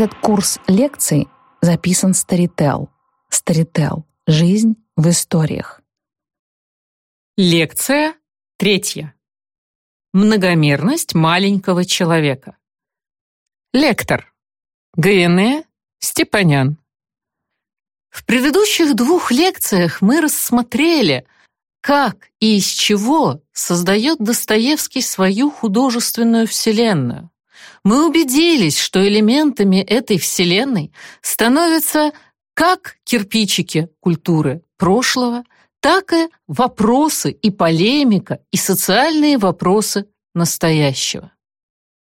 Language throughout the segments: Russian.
Этот курс лекций записан Storytel. Storytel. Жизнь в историях. Лекция третья. Многомерность маленького человека. Лектор. Г.Н.Э. Степанян. В предыдущих двух лекциях мы рассмотрели, как и из чего создает Достоевский свою художественную вселенную. Мы убедились, что элементами этой вселенной становятся как кирпичики культуры прошлого, так и вопросы и полемика, и социальные вопросы настоящего.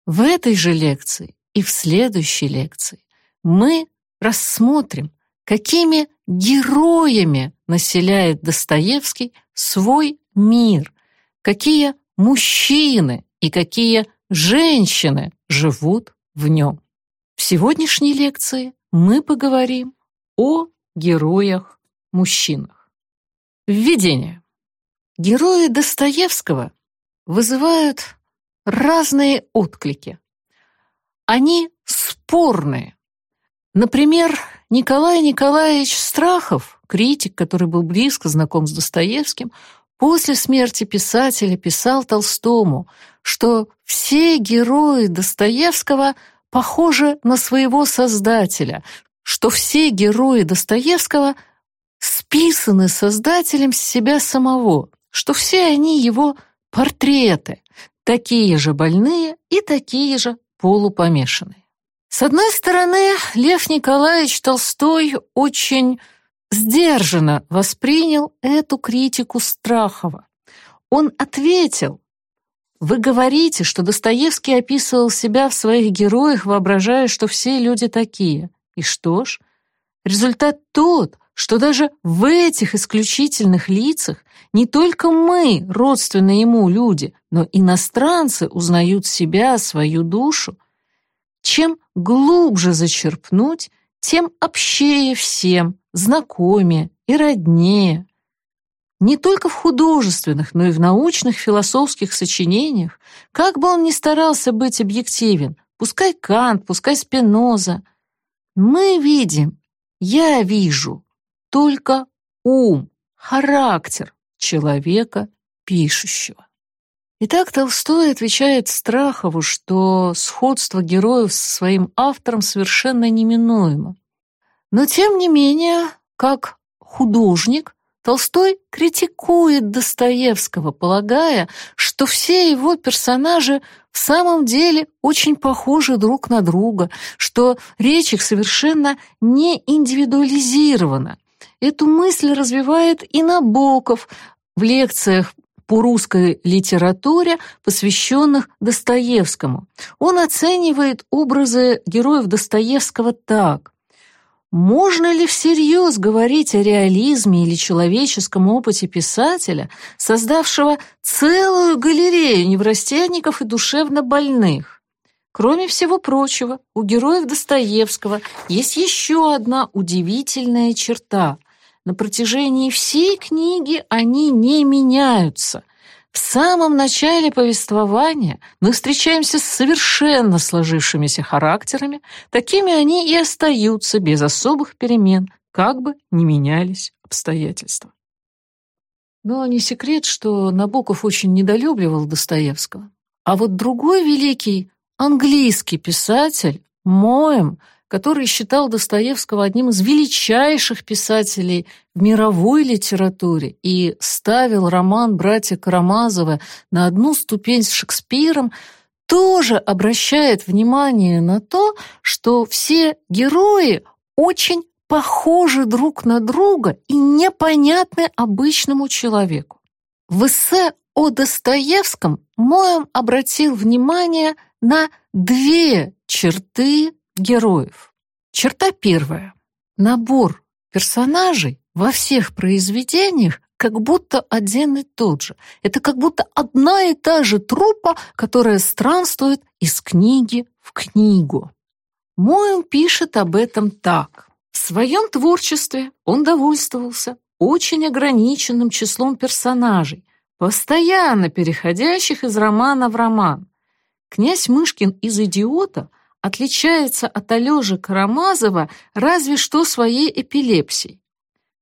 В этой же лекции и в следующей лекции мы рассмотрим, какими героями населяет Достоевский свой мир, какие мужчины и какие женщины живут в нем. В сегодняшней лекции мы поговорим о героях-мужчинах. Введение. Герои Достоевского вызывают разные отклики. Они спорные. Например, Николай Николаевич Страхов, критик, который был близко знаком с Достоевским, после смерти писателя писал Толстому, что все герои Достоевского похожи на своего создателя, что все герои Достоевского списаны создателем с себя самого, что все они его портреты, такие же больные и такие же полупомешанные. С одной стороны, Лев Николаевич Толстой очень сдержанно воспринял эту критику Страхова. Он ответил, «Вы говорите, что Достоевский описывал себя в своих героях, воображая, что все люди такие. И что ж, результат тот, что даже в этих исключительных лицах не только мы, родственные ему люди, но иностранцы узнают себя, свою душу, чем глубже зачерпнуть, тем общее всем, знакомее и роднее. Не только в художественных, но и в научных философских сочинениях, как бы он ни старался быть объективен, пускай Кант, пускай Спиноза, мы видим, я вижу только ум, характер человека пишущего. Итак, Толстой отвечает Страхову, что сходство героев со своим автором совершенно неминуемо. Но тем не менее, как художник, Толстой критикует Достоевского, полагая, что все его персонажи в самом деле очень похожи друг на друга, что речь их совершенно не индивидуализирована. Эту мысль развивает и Набоков в лекциях по русской литературе, посвященных Достоевскому. Он оценивает образы героев Достоевского так. Можно ли всерьез говорить о реализме или человеческом опыте писателя, создавшего целую галерею неврастенников и душевно больных? Кроме всего прочего, у героев Достоевского есть еще одна удивительная черта. На протяжении всей книги они не меняются. В самом начале повествования мы встречаемся с совершенно сложившимися характерами, такими они и остаются без особых перемен, как бы ни менялись обстоятельства. Но не секрет, что Набоков очень недолюбливал Достоевского. А вот другой великий английский писатель, Моэм, который считал Достоевского одним из величайших писателей в мировой литературе и ставил роман «Братья Карамазовы» на одну ступень с Шекспиром, тоже обращает внимание на то, что все герои очень похожи друг на друга и непонятны обычному человеку. В эссе о Достоевском Моем обратил внимание на две черты героев. Черта первая. Набор персонажей во всех произведениях как будто один и тот же. Это как будто одна и та же труппа, которая странствует из книги в книгу. Моем пишет об этом так. В своем творчестве он довольствовался очень ограниченным числом персонажей, постоянно переходящих из романа в роман. Князь Мышкин из «Идиота» отличается от Алёжи Карамазова разве что своей эпилепсией.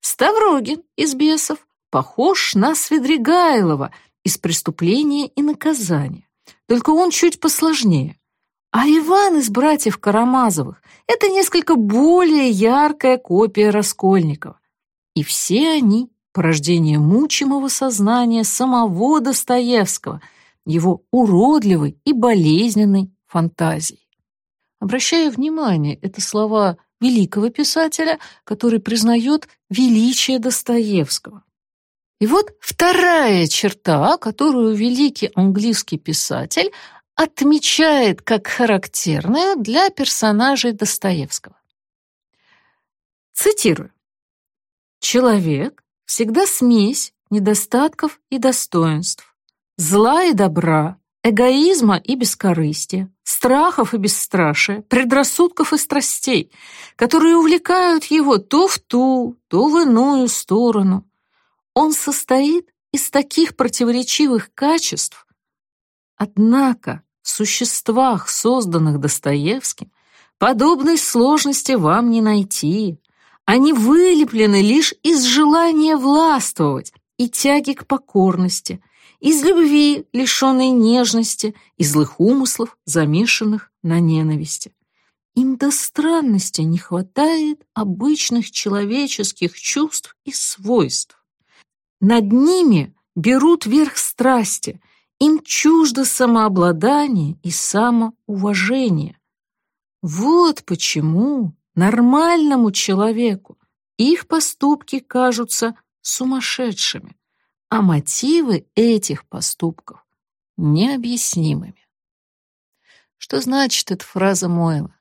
Ставрогин из «Бесов» похож на Свидригайлова из «Преступления и наказания», только он чуть посложнее. А Иван из «Братьев Карамазовых» — это несколько более яркая копия Раскольникова. И все они — порождение мучимого сознания самого Достоевского, его уродливой и болезненной фантазии. Обращаю внимание, это слова великого писателя, который признает величие Достоевского. И вот вторая черта, которую великий английский писатель отмечает как характерную для персонажей Достоевского. Цитирую. «Человек всегда смесь недостатков и достоинств, зла и добра, эгоизма и бескорыстия, страхов и бесстрашия, предрассудков и страстей, которые увлекают его то в ту, то в иную сторону. Он состоит из таких противоречивых качеств, однако в существах, созданных Достоевским, подобной сложности вам не найти. Они вылеплены лишь из желания властвовать и тяги к покорности – из любви, лишенной нежности, и злых умыслов, замешанных на ненависти. Им до странности не хватает обычных человеческих чувств и свойств. Над ними берут верх страсти, им чуждо самообладание и самоуважение. Вот почему нормальному человеку их поступки кажутся сумасшедшими а мотивы этих поступков необъяснимыми. Что значит эта фраза Мойла?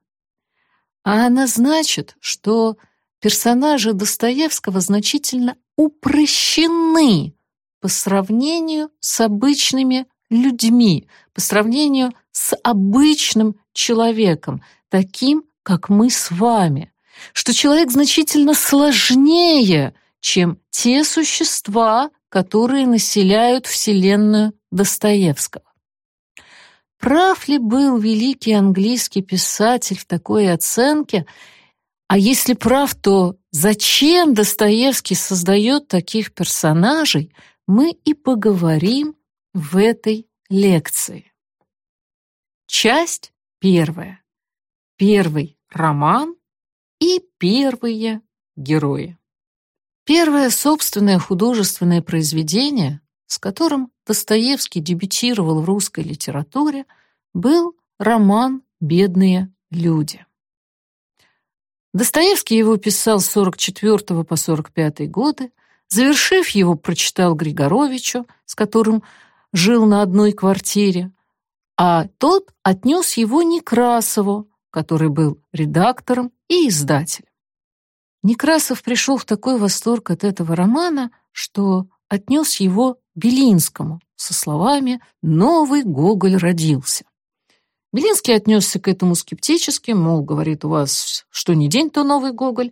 А она значит, что персонажи Достоевского значительно упрощены по сравнению с обычными людьми, по сравнению с обычным человеком, таким, как мы с вами, что человек значительно сложнее, чем те существа, которые населяют вселенную Достоевского. Прав ли был великий английский писатель в такой оценке? А если прав, то зачем Достоевский создает таких персонажей, мы и поговорим в этой лекции. Часть первая. Первый роман и первые герои. Первое собственное художественное произведение, с которым Достоевский дебютировал в русской литературе, был роман «Бедные люди». Достоевский его писал с 44 по 45 годы, завершив его, прочитал Григоровичу, с которым жил на одной квартире, а тот отнес его Некрасову, который был редактором и издателем. Некрасов пришел в такой восторг от этого романа, что отнес его Белинскому со словами «Новый Гоголь родился». Белинский отнесся к этому скептически, мол, говорит, у вас что ни день, то новый Гоголь.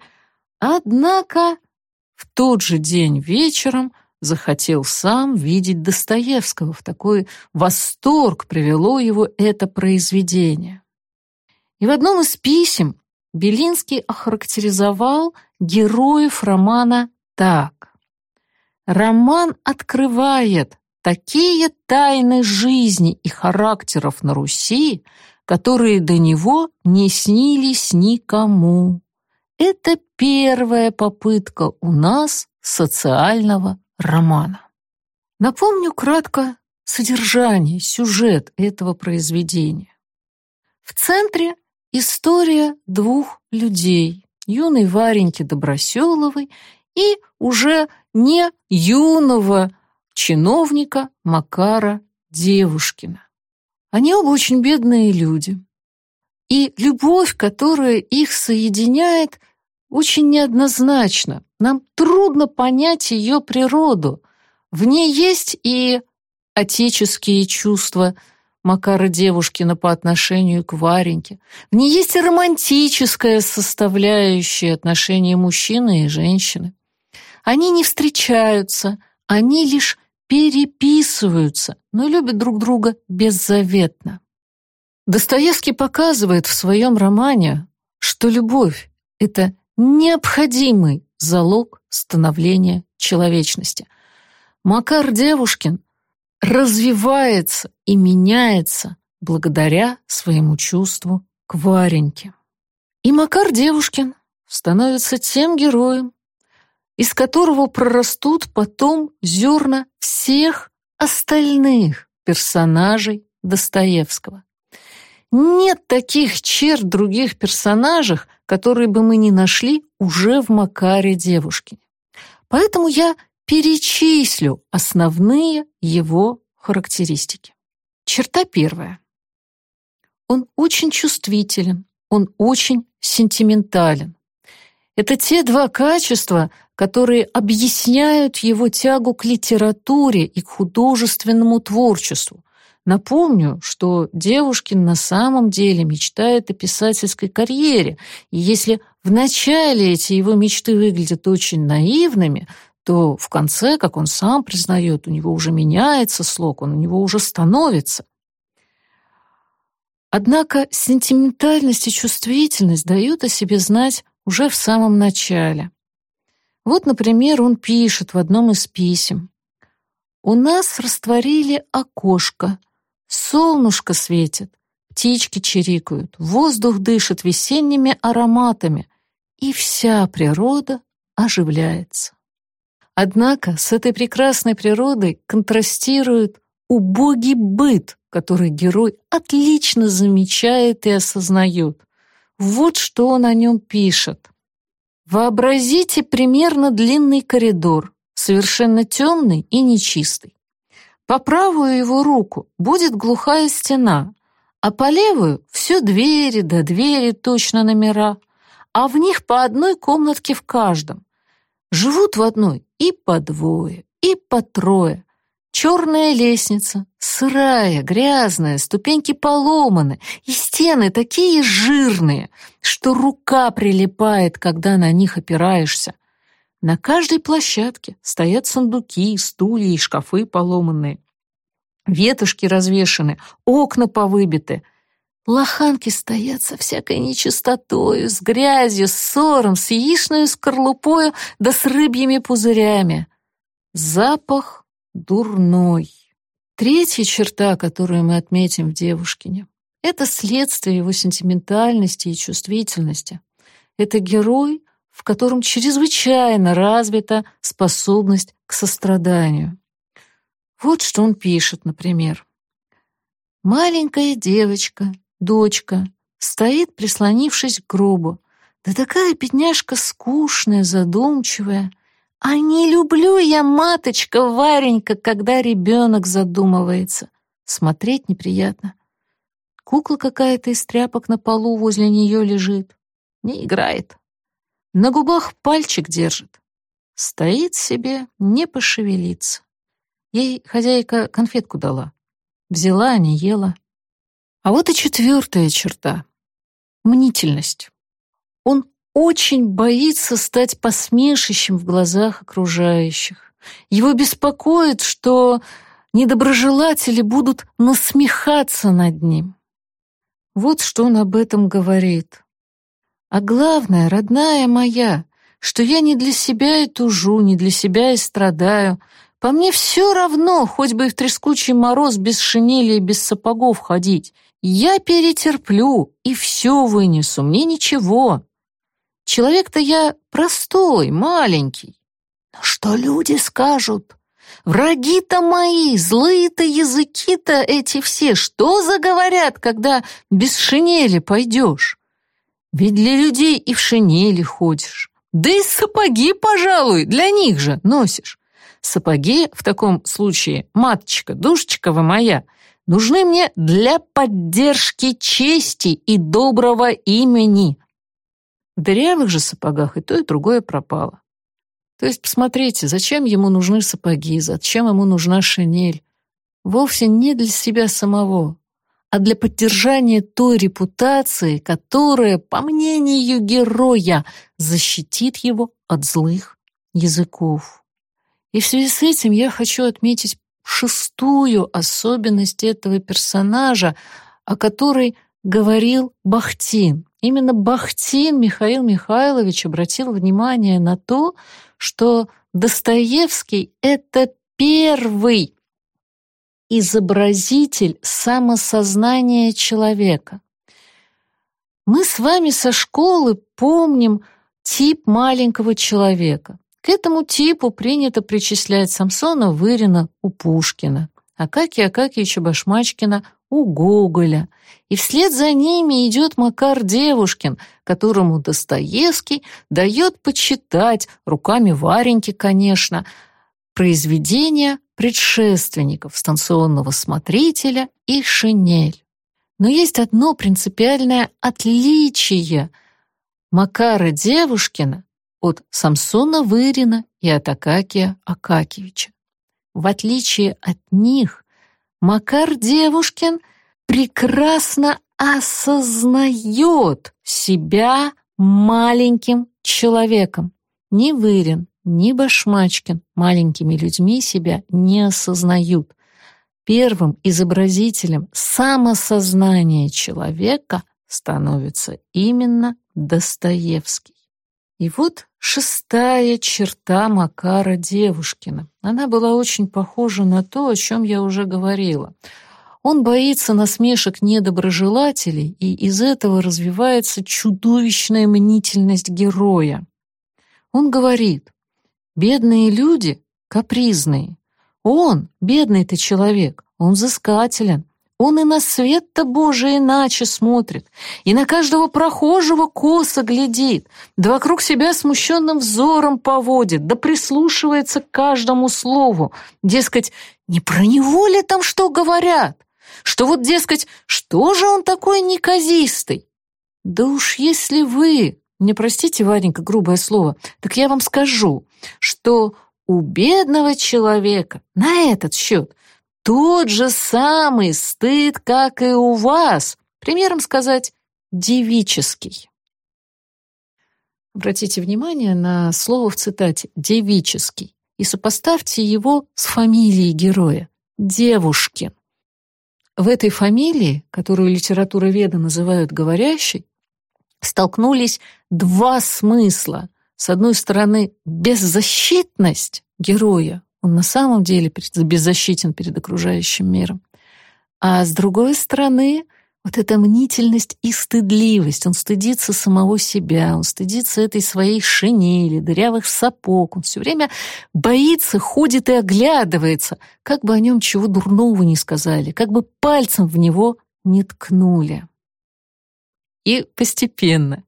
Однако в тот же день вечером захотел сам видеть Достоевского. В такой восторг привело его это произведение. И в одном из писем Белинский охарактеризовал героев романа так. Роман открывает такие тайны жизни и характеров на Руси, которые до него не снились никому. Это первая попытка у нас социального романа. Напомню кратко содержание, сюжет этого произведения. В центре История двух людей, юной Вареньки Доброселовой и уже не юного чиновника Макара Девушкина. Они оба очень бедные люди. И любовь, которая их соединяет, очень неоднозначна. Нам трудно понять ее природу. В ней есть и отеческие чувства – Макара Девушкина по отношению к Вареньке. В ней есть и романтическая составляющая отношения мужчины и женщины. Они не встречаются, они лишь переписываются, но любят друг друга беззаветно. Достоевский показывает в своем романе, что любовь — это необходимый залог становления человечности. Макар Девушкин развивается и меняется благодаря своему чувству к Вареньке. И Макар Девушкин становится тем героем, из которого прорастут потом зерна всех остальных персонажей Достоевского. Нет таких черт других персонажах, которые бы мы не нашли уже в Макаре Девушкине. Поэтому я перечислю основные его характеристики. Черта первая. Он очень чувствителен, он очень сентиментален. Это те два качества, которые объясняют его тягу к литературе и к художественному творчеству. Напомню, что Девушкин на самом деле мечтает о писательской карьере, и если в начале эти его мечты выглядят очень наивными, то в конце, как он сам признает, у него уже меняется слог, он у него уже становится. Однако сентиментальность и чувствительность дают о себе знать уже в самом начале. Вот, например, он пишет в одном из писем. «У нас растворили окошко, солнышко светит, птички чирикают, воздух дышит весенними ароматами, и вся природа оживляется». Однако с этой прекрасной природой контрастирует убогий быт, который герой отлично замечает и осознает. Вот что он о нем пишет. Вообразите примерно длинный коридор, совершенно темный и нечистый. По правую его руку будет глухая стена, а по левую все двери до да двери точно номера, а в них по одной комнатке в каждом. Живут в одной и по двое, и по трое. Черная лестница, сырая, грязная, ступеньки поломаны, и стены такие жирные, что рука прилипает, когда на них опираешься. На каждой площадке стоят сундуки, стулья и шкафы поломанные. Ветушки развешаны, окна повыбиты. Лоханки стоят со всякой нечистотою, с грязью, с ссором, с яичной скорлупою да с рыбьими пузырями. Запах дурной. Третья черта, которую мы отметим в Девушкине, это следствие его сентиментальности и чувствительности. Это герой, в котором чрезвычайно развита способность к состраданию. Вот что он пишет, например. «Маленькая девочка, дочка, стоит, прислонившись к гробу. Да такая бедняжка скучная, задумчивая. А не люблю я, маточка Варенька, когда ребенок задумывается. Смотреть неприятно. Кукла какая-то из тряпок на полу возле нее лежит. Не играет. На губах пальчик держит. Стоит себе, не пошевелится. Ей хозяйка конфетку дала. Взяла, не ела. А вот и четвертая черта — мнительность. Он очень боится стать посмешищем в глазах окружающих. Его беспокоит, что недоброжелатели будут насмехаться над ним. Вот что он об этом говорит. А главное, родная моя, что я не для себя и тужу, не для себя и страдаю. По мне все равно, хоть бы и в трескучий мороз без шинели и без сапогов ходить. Я перетерплю и все вынесу, мне ничего. Человек-то я простой, маленький. Но что люди скажут? Враги-то мои, злые-то языки-то эти все, что заговорят, когда без шинели пойдешь? Ведь для людей и в шинели ходишь. Да и сапоги, пожалуй, для них же носишь. Сапоги в таком случае, маточка, душечка вы моя, нужны мне для поддержки чести и доброго имени. В дырявых же сапогах и то, и другое пропало. То есть, посмотрите, зачем ему нужны сапоги, зачем ему нужна шинель? Вовсе не для себя самого, а для поддержания той репутации, которая, по мнению героя, защитит его от злых языков. И в связи с этим я хочу отметить шестую особенность этого персонажа, о которой говорил Бахтин. Именно Бахтин Михаил Михайлович обратил внимание на то, что Достоевский — это первый изобразитель самосознания человека. Мы с вами со школы помним тип маленького человека. К этому типу принято причислять Самсона Вырина у Пушкина, Акакия Акакиевича Башмачкина у Гоголя. И вслед за ними идет Макар Девушкин, которому Достоевский дает почитать, руками Вареньки, конечно, произведения предшественников станционного смотрителя и шинель. Но есть одно принципиальное отличие Макара Девушкина от Самсона Вырина и от Акакия Акакевича. В отличие от них, Макар Девушкин прекрасно осознает себя маленьким человеком. Ни Вырин, ни Башмачкин маленькими людьми себя не осознают. Первым изобразителем самосознания человека становится именно Достоевский. И вот шестая черта Макара Девушкина. Она была очень похожа на то, о чем я уже говорила. Он боится насмешек недоброжелателей, и из этого развивается чудовищная мнительность героя. Он говорит, Бедные люди капризные. Он, бедный-то человек, он взыскателен. Он и на свет-то Божий иначе смотрит, и на каждого прохожего косо глядит, да вокруг себя смущенным взором поводит, да прислушивается к каждому слову. Дескать, не про него ли там что говорят? Что вот, дескать, что же он такой неказистый? Да уж если вы, мне простите, Варенька, грубое слово, так я вам скажу, что у бедного человека на этот счет тот же самый стыд, как и у вас, примером сказать, девический. Обратите внимание на слово в цитате «девический» и сопоставьте его с фамилией героя — Девушкин. В этой фамилии, которую литературоведы называют говорящей, столкнулись два смысла. С одной стороны, беззащитность героя, он на самом деле беззащитен перед окружающим миром, а с другой стороны, вот эта мнительность и стыдливость. Он стыдится самого себя, он стыдится этой своей шинели, дырявых сапог. Он все время боится, ходит и оглядывается, как бы о нем чего дурного не сказали, как бы пальцем в него не ткнули. И постепенно,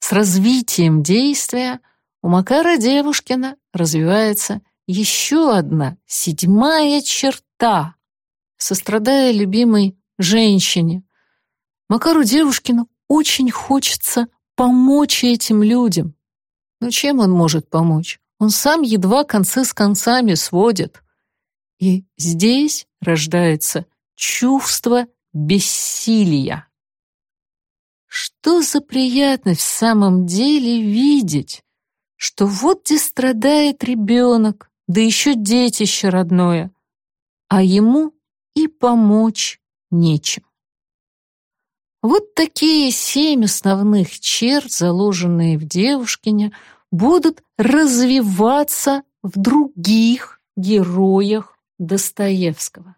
с развитием действия, у Макара Девушкина развивается еще одна, седьмая черта. Сострадая любимой женщине, Макару Девушкину очень хочется помочь этим людям. Но чем он может помочь? Он сам едва концы с концами сводит. И здесь рождается чувство бессилия. Что за приятность в самом деле видеть, что вот где страдает ребенок, да еще детище родное, а ему и помочь нечем. Вот такие семь основных черт, заложенные в девушкине, будут развиваться в других героях Достоевского.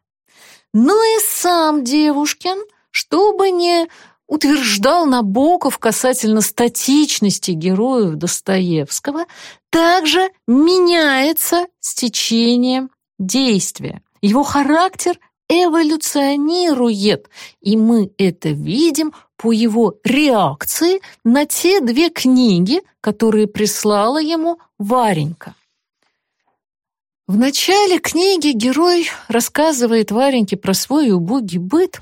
Ну и сам Девушкин, чтобы не утверждал Набоков касательно статичности героев Достоевского, также меняется с течением действия. Его характер эволюционирует, и мы это видим по его реакции на те две книги, которые прислала ему Варенька. В начале книги герой рассказывает Вареньке про свой убогий быт,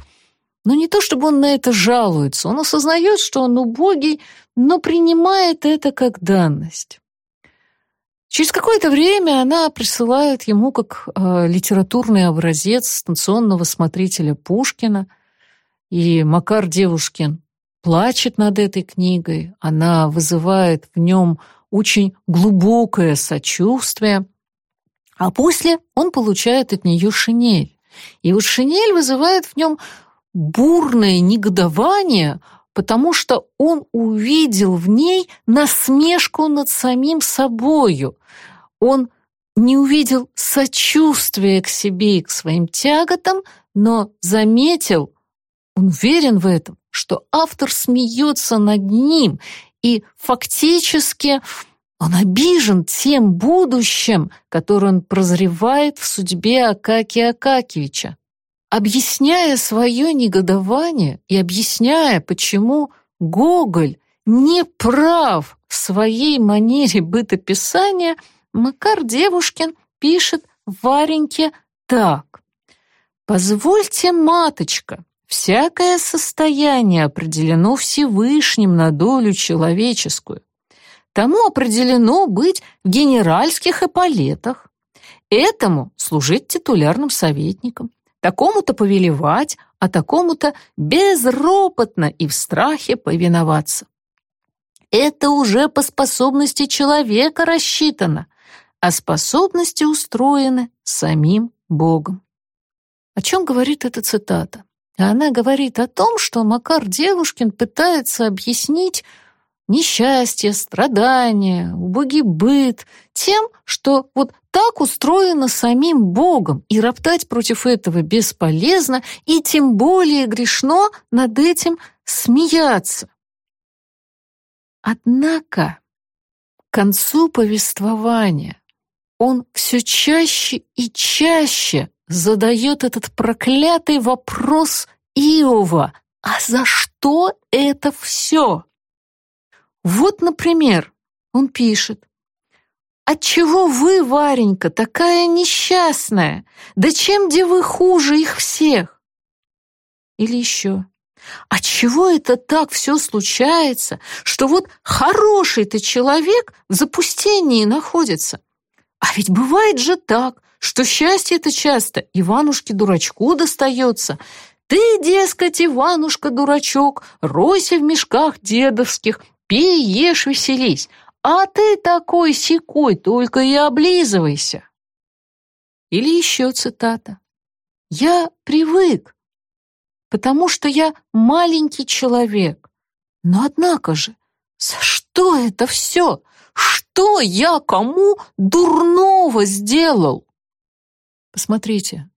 но не то чтобы он на это жалуется, он осознает, что он убогий, но принимает это как данность. Через какое-то время она присылает ему как э, литературный образец станционного смотрителя Пушкина, и Макар Девушкин плачет над этой книгой, она вызывает в нем очень глубокое сочувствие, а после он получает от нее шинель. И вот шинель вызывает в нем бурное негодование, потому что он увидел в ней насмешку над самим собою. Он не увидел сочувствия к себе и к своим тяготам, но заметил, он уверен в этом, что автор смеется над ним, и фактически он обижен тем будущим, которое он прозревает в судьбе Акакия Акакевича. Объясняя свое негодование и объясняя, почему Гоголь не прав в своей манере бытописания, Макар Девушкин пишет Вареньке так. «Позвольте, маточка, всякое состояние определено Всевышним на долю человеческую. Тому определено быть в генеральских эполетах, этому служить титулярным советником, такому-то повелевать, а такому-то безропотно и в страхе повиноваться. Это уже по способности человека рассчитано, а способности устроены самим Богом. О чем говорит эта цитата? Она говорит о том, что Макар Девушкин пытается объяснить несчастье, страдания, убогий быт тем, что вот так устроено самим Богом, и роптать против этого бесполезно, и тем более грешно над этим смеяться. Однако к концу повествования он все чаще и чаще задает этот проклятый вопрос Иова, а за что это все? Вот, например, он пишет, «Отчего вы, Варенька, такая несчастная? Да чем где вы хуже их всех?» Или еще, «Отчего это так все случается, что вот хороший-то человек в запустении находится? А ведь бывает же так, что счастье-то часто Иванушке-дурачку достается. Ты, дескать, Иванушка-дурачок, ройся в мешках дедовских, Пей, ешь, веселись, а ты такой секой, только и облизывайся. Или еще цитата. «Я привык, потому что я маленький человек. Но однако же, за что это все? Что я кому дурного сделал?» Посмотрите,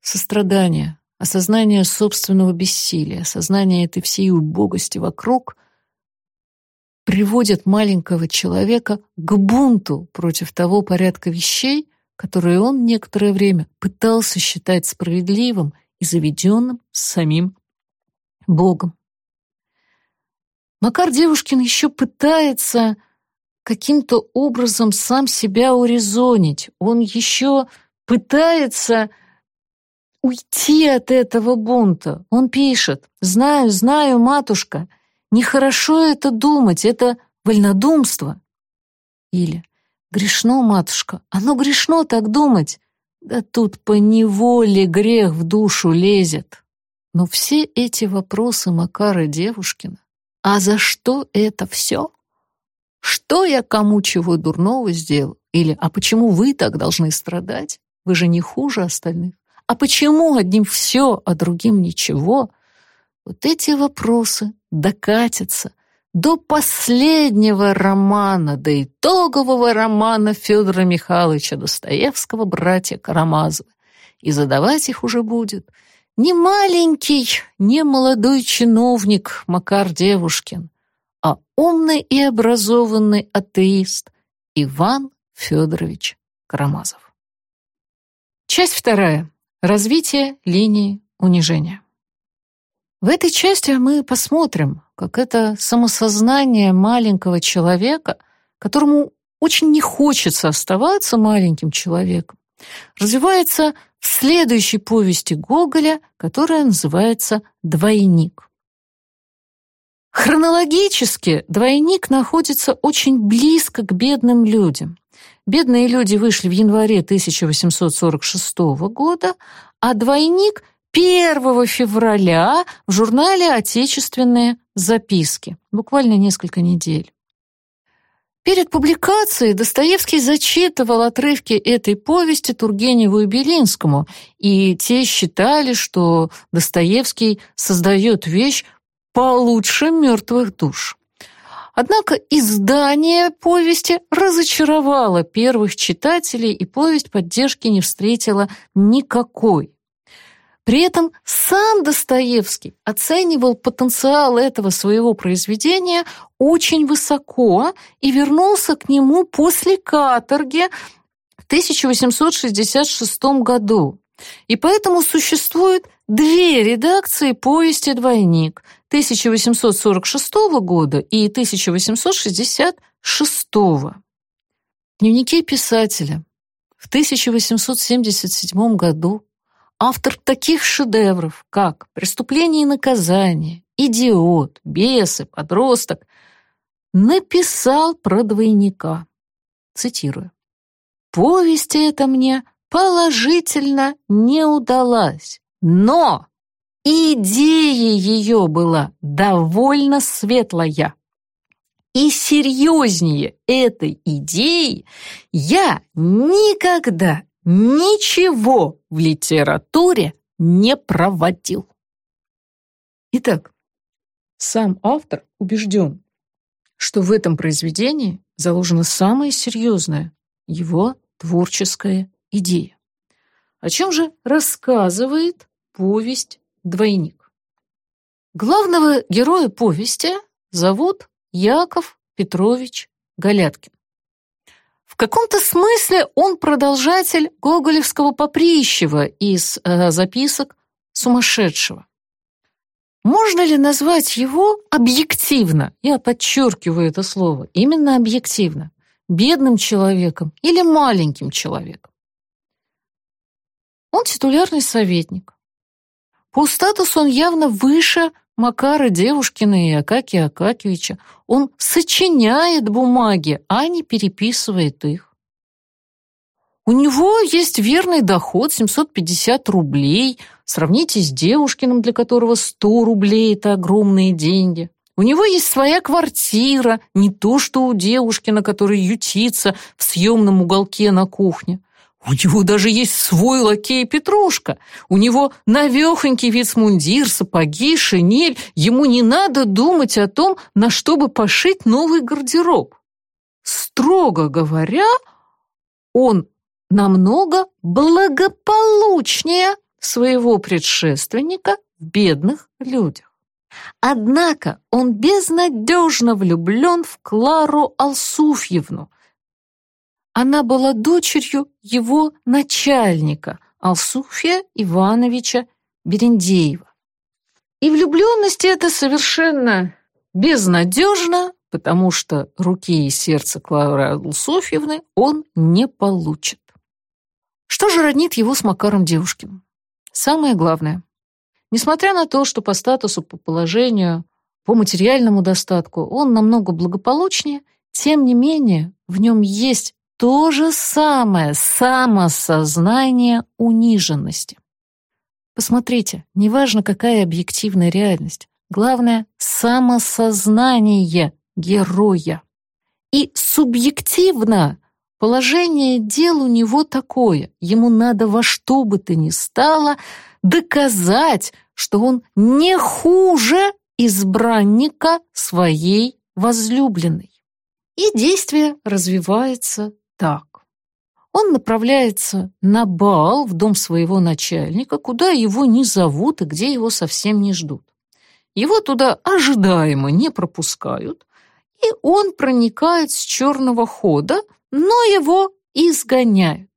сострадание, осознание собственного бессилия, осознание этой всей убогости вокруг приводит маленького человека к бунту против того порядка вещей, которые он некоторое время пытался считать справедливым и заведенным самим Богом. Макар Девушкин еще пытается каким-то образом сам себя урезонить. Он еще пытается уйти от этого бунта. Он пишет «Знаю, знаю, матушка, — Нехорошо это думать, это вольнодумство. Или грешно, матушка, оно грешно так думать. Да тут по неволе грех в душу лезет. Но все эти вопросы Макара Девушкина, а за что это все? Что я кому чего дурного сделал? Или а почему вы так должны страдать? Вы же не хуже остальных. А почему одним все, а другим ничего? Вот эти вопросы докатятся до последнего романа, до итогового романа Федора Михайловича Достоевского «Братья Карамазовы». И задавать их уже будет не маленький, не молодой чиновник Макар Девушкин, а умный и образованный атеист Иван Федорович Карамазов. Часть вторая. Развитие линии унижения. В этой части мы посмотрим, как это самосознание маленького человека, которому очень не хочется оставаться маленьким человеком, развивается в следующей повести Гоголя, которая называется «Двойник». Хронологически двойник находится очень близко к бедным людям. Бедные люди вышли в январе 1846 года, а двойник — 1 февраля в журнале «Отечественные записки». Буквально несколько недель. Перед публикацией Достоевский зачитывал отрывки этой повести Тургеневу и Белинскому, и те считали, что Достоевский создает вещь получше мертвых душ. Однако издание повести разочаровало первых читателей, и повесть поддержки не встретила никакой. При этом сам Достоевский оценивал потенциал этого своего произведения очень высоко и вернулся к нему после каторги в 1866 году. И поэтому существует две редакции повести «Двойник» 1846 года и 1866. В дневнике писателя в 1877 году автор таких шедевров, как «Преступление и наказание», «Идиот», «Бесы», «Подросток», написал про двойника. Цитирую. «Повесть эта мне положительно не удалась, но идея ее была довольно светлая. И серьезнее этой идеи я никогда ничего в литературе не проводил. Итак, сам автор убежден, что в этом произведении заложена самая серьезная его творческая идея. О чем же рассказывает повесть «Двойник»? Главного героя повести зовут Яков Петрович Галяткин. Каком-то смысле он продолжатель гоголевского Поприщева из э, записок сумасшедшего. Можно ли назвать его объективно, я подчеркиваю это слово, именно объективно, бедным человеком или маленьким человеком? Он титулярный советник. По статусу он явно выше Макара Девушкина и Акакия Акакевича. Он сочиняет бумаги, а не переписывает их. У него есть верный доход 750 рублей. Сравните с Девушкиным, для которого 100 рублей – это огромные деньги. У него есть своя квартира, не то что у Девушкина, который ютится в съемном уголке на кухне. У него даже есть свой лакей Петрушка. У него навехонький вицмундир, сапоги, шинель. Ему не надо думать о том, на что бы пошить новый гардероб. Строго говоря, он намного благополучнее своего предшественника в бедных людях. Однако он безнадежно влюблен в Клару Алсуфьевну. Она была дочерью его начальника, Алсуфья Ивановича Берендеева. И влюбленность эта совершенно безнадежна, потому что руки и сердце Клары Алсуфьевны он не получит. Что же роднит его с Макаром Девушкиным? Самое главное. Несмотря на то, что по статусу, по положению, по материальному достатку он намного благополучнее, тем не менее в нем есть то же самое самосознание униженности. Посмотрите, неважно, какая объективная реальность, главное — самосознание героя. И субъективно Положение дел у него такое. Ему надо во что бы то ни стало доказать, что он не хуже избранника своей возлюбленной. И действие развивается так. Он направляется на бал в дом своего начальника, куда его не зовут и где его совсем не ждут. Его туда ожидаемо не пропускают, и он проникает с черного хода но его изгоняют.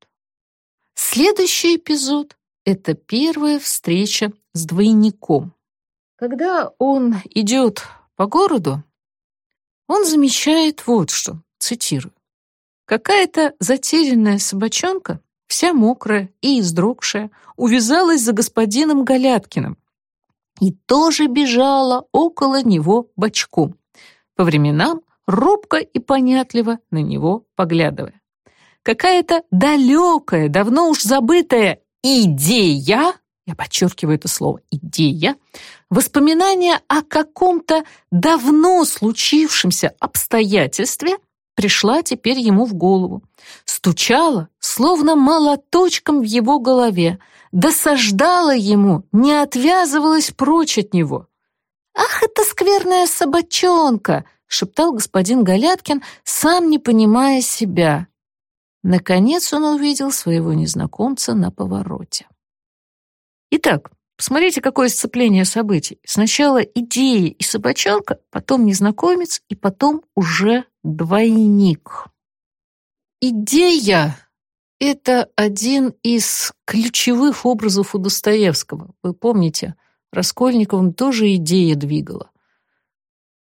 Следующий эпизод — это первая встреча с двойником. Когда он идет по городу, он замечает вот что, цитирую. Какая-то затерянная собачонка, вся мокрая и издрогшая, увязалась за господином Галяткиным и тоже бежала около него бочком. По временам робко и понятливо на него поглядывая. Какая-то далекая, давно уж забытая идея, я подчеркиваю это слово «идея», воспоминание о каком-то давно случившемся обстоятельстве пришла теперь ему в голову. Стучала, словно молоточком в его голове, досаждала ему, не отвязывалась прочь от него. «Ах, это скверная собачонка!» — шептал господин Галяткин, сам не понимая себя. Наконец он увидел своего незнакомца на повороте. Итак, посмотрите, какое сцепление событий. Сначала идея и собачонка, потом незнакомец, и потом уже двойник. Идея — это один из ключевых образов у Достоевского. Вы помните, Раскольниковым тоже идея двигала.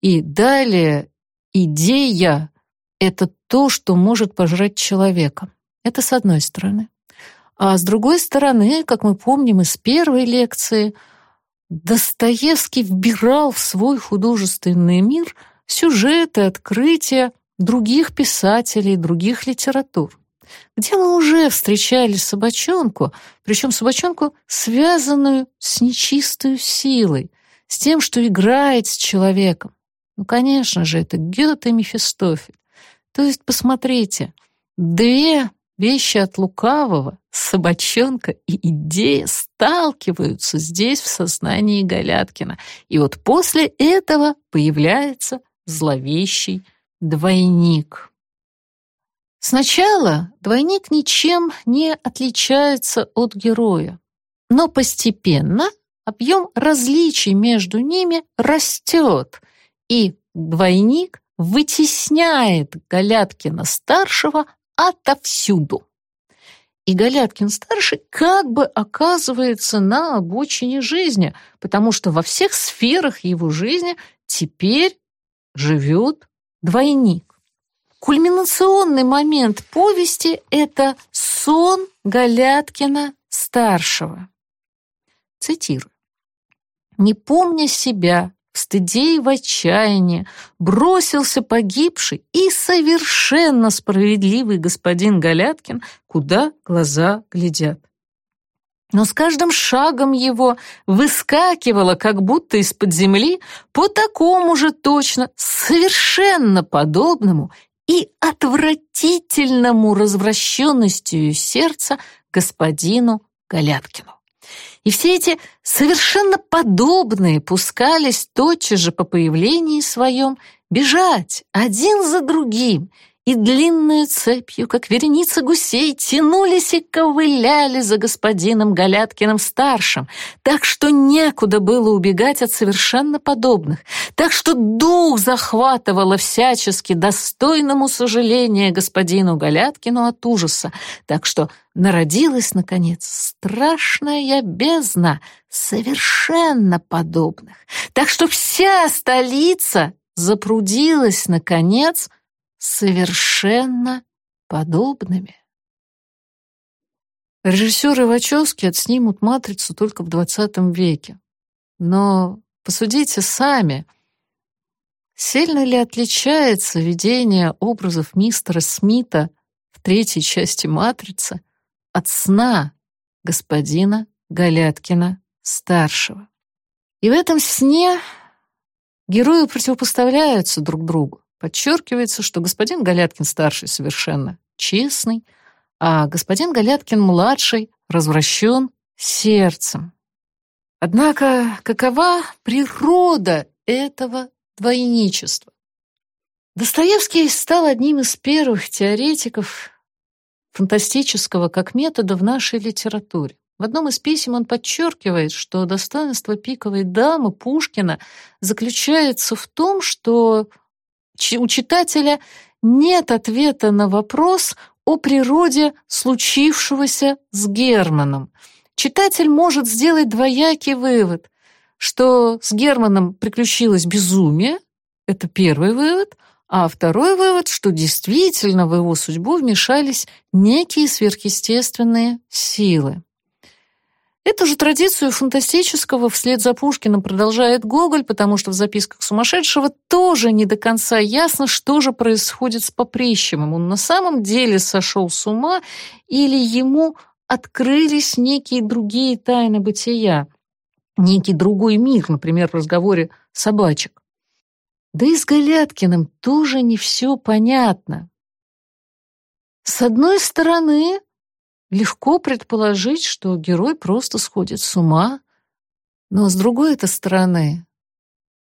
И далее идея — это то, что может пожрать человека. Это с одной стороны. А с другой стороны, как мы помним из первой лекции, Достоевский вбирал в свой художественный мир сюжеты, открытия других писателей, других литератур, где мы уже встречали собачонку, причем собачонку, связанную с нечистой силой, с тем, что играет с человеком. Ну, конечно же, это Гёте и Мефистофель. То есть, посмотрите, две вещи от лукавого, собачонка и идея сталкиваются здесь, в сознании Галяткина. И вот после этого появляется зловещий двойник. Сначала двойник ничем не отличается от героя, но постепенно объем различий между ними растет, и двойник вытесняет Галяткина-старшего отовсюду. И Галяткин-старший как бы оказывается на обочине жизни, потому что во всех сферах его жизни теперь живет двойник. Кульминационный момент повести — это сон Галяткина-старшего. Цитирую. «Не помня себя, в стыде и в отчаянии бросился погибший и совершенно справедливый господин Галяткин, куда глаза глядят. Но с каждым шагом его выскакивало, как будто из-под земли, по такому же точно, совершенно подобному и отвратительному развращенностью сердца господину Галяткину. И все эти совершенно подобные пускались тотчас же по появлении своем бежать один за другим и длинную цепью, как вереница гусей, тянулись и ковыляли за господином Галяткиным-старшим, так что некуда было убегать от совершенно подобных, так что дух захватывало всячески достойному сожаления господину Галяткину от ужаса, так что народилась, наконец, страшная бездна совершенно подобных, так что вся столица запрудилась, наконец, совершенно подобными. Режиссеры Вачовски отснимут «Матрицу» только в 20 веке. Но посудите сами, сильно ли отличается видение образов мистера Смита в третьей части «Матрицы» от сна господина Галяткина-старшего. И в этом сне герои противопоставляются друг другу. Подчеркивается, что господин Галяткин-старший совершенно честный, а господин Галяткин-младший развращен сердцем. Однако какова природа этого двойничества? Достоевский стал одним из первых теоретиков фантастического как метода в нашей литературе. В одном из писем он подчеркивает, что достоинство пиковой дамы Пушкина заключается в том, что у читателя нет ответа на вопрос о природе случившегося с Германом. Читатель может сделать двоякий вывод, что с Германом приключилось безумие, это первый вывод, а второй вывод, что действительно в его судьбу вмешались некие сверхъестественные силы. Эту же традицию фантастического вслед за Пушкиным продолжает Гоголь, потому что в записках сумасшедшего тоже не до конца ясно, что же происходит с Поприщевым. Он на самом деле сошел с ума или ему открылись некие другие тайны бытия, некий другой мир, например, в разговоре собачек. Да и с Галяткиным тоже не все понятно. С одной стороны, легко предположить, что герой просто сходит с ума, но с другой-то стороны,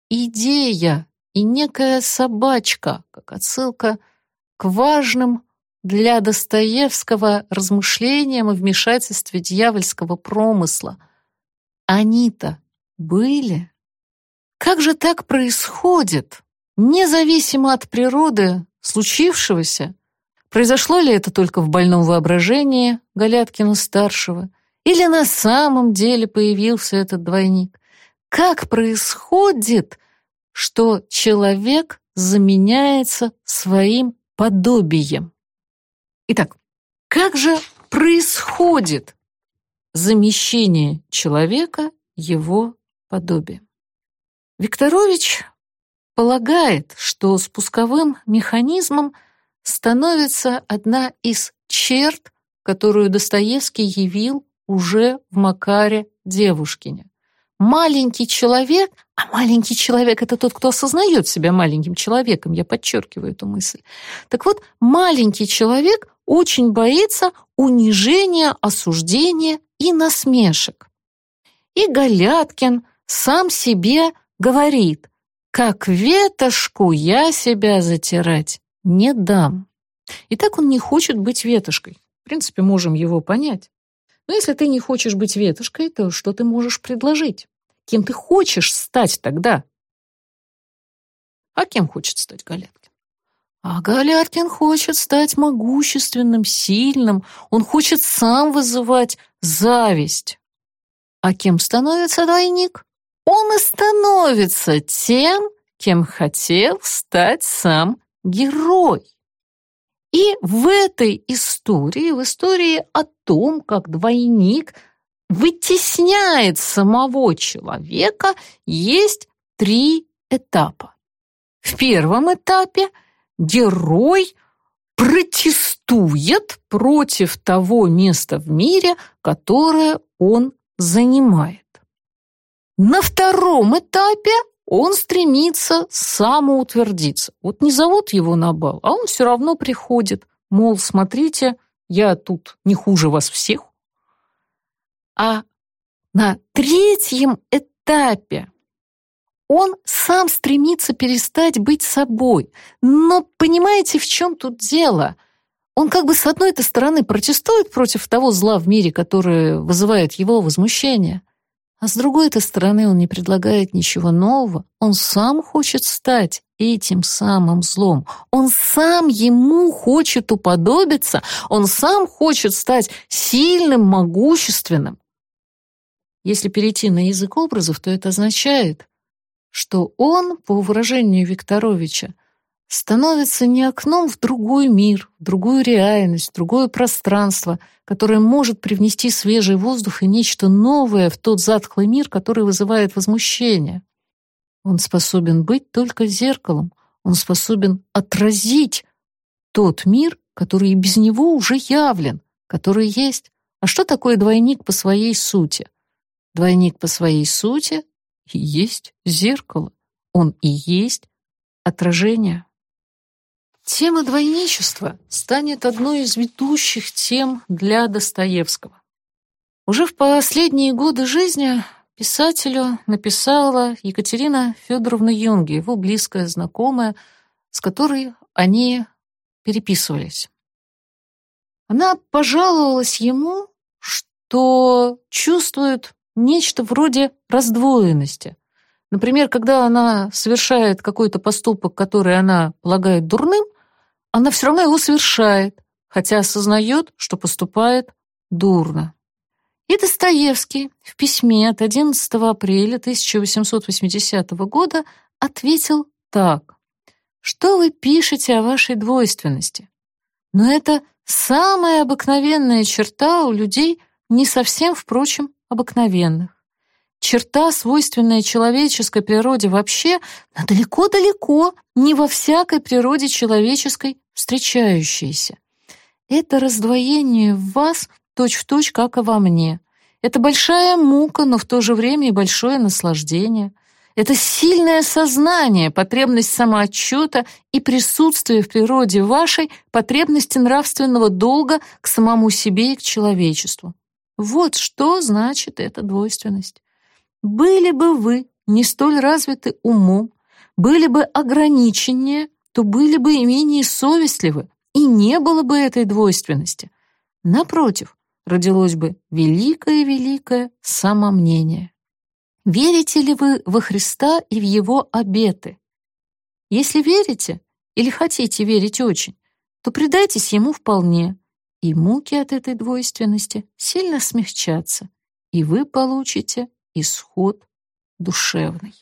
идея и некая собачка, как отсылка к важным для Достоевского размышлениям и вмешательстве дьявольского промысла. Они-то были. Как же так происходит, независимо от природы случившегося? Произошло ли это только в больном воображении Галяткина-старшего? Или на самом деле появился этот двойник? Как происходит, что человек заменяется своим подобием? Итак, как же происходит замещение человека его подобием? Викторович полагает, что спусковым механизмом становится одна из черт, которую Достоевский явил уже в Макаре Девушкине. Маленький человек, а маленький человек — это тот, кто осознает себя маленьким человеком, я подчеркиваю эту мысль. Так вот, маленький человек очень боится унижения, осуждения и насмешек. И Галяткин сам себе говорит, как ветошку я себя затирать не дам. И так он не хочет быть ветошкой. В принципе, можем его понять. Но если ты не хочешь быть ветошкой, то что ты можешь предложить? Кем ты хочешь стать тогда? А кем хочет стать Галяткин? А Галяткин хочет стать могущественным, сильным. Он хочет сам вызывать зависть. А кем становится двойник? Он и становится тем, кем хотел стать сам герой. И в этой истории, в истории о том, как двойник вытесняет самого человека, есть три этапа. В первом этапе герой протестует против того места в мире, которое он занимает. На втором этапе он стремится самоутвердиться. Вот не зовут его на бал, а он все равно приходит. Мол, смотрите, я тут не хуже вас всех. А на третьем этапе он сам стремится перестать быть собой. Но понимаете, в чем тут дело? Он как бы с одной-то стороны протестует против того зла в мире, которое вызывает его возмущение – а с другой-то стороны он не предлагает ничего нового. Он сам хочет стать этим самым злом. Он сам ему хочет уподобиться. Он сам хочет стать сильным, могущественным. Если перейти на язык образов, то это означает, что он, по выражению Викторовича, становится не окном в другой мир, в другую реальность, в другое пространство, которое может привнести свежий воздух и нечто новое в тот затхлый мир, который вызывает возмущение. Он способен быть только зеркалом, он способен отразить тот мир, который и без него уже явлен, который есть. А что такое двойник по своей сути? Двойник по своей сути и есть зеркало. Он и есть отражение. Тема двойничества станет одной из ведущих тем для Достоевского. Уже в последние годы жизни писателю написала Екатерина Федоровна Юнги, его близкая знакомая, с которой они переписывались. Она пожаловалась ему, что чувствует нечто вроде раздвоенности. Например, когда она совершает какой-то поступок, который она полагает дурным, она все равно его совершает, хотя осознает, что поступает дурно. И Достоевский в письме от 11 апреля 1880 года ответил так. «Что вы пишете о вашей двойственности? Но это самая обыкновенная черта у людей, не совсем, впрочем, обыкновенных. Черта, свойственная человеческой природе вообще, но далеко-далеко не во всякой природе человеческой встречающиеся. Это раздвоение в вас точь-в-точь, как и во мне. Это большая мука, но в то же время и большое наслаждение. Это сильное сознание, потребность самоотчета и присутствие в природе вашей потребности нравственного долга к самому себе и к человечеству. Вот что значит эта двойственность. Были бы вы не столь развиты умом, были бы ограниченнее, то были бы и менее совестливы, и не было бы этой двойственности. Напротив, родилось бы великое-великое самомнение. Верите ли вы во Христа и в Его обеты? Если верите или хотите верить очень, то предайтесь Ему вполне, и муки от этой двойственности сильно смягчатся, и вы получите исход душевный.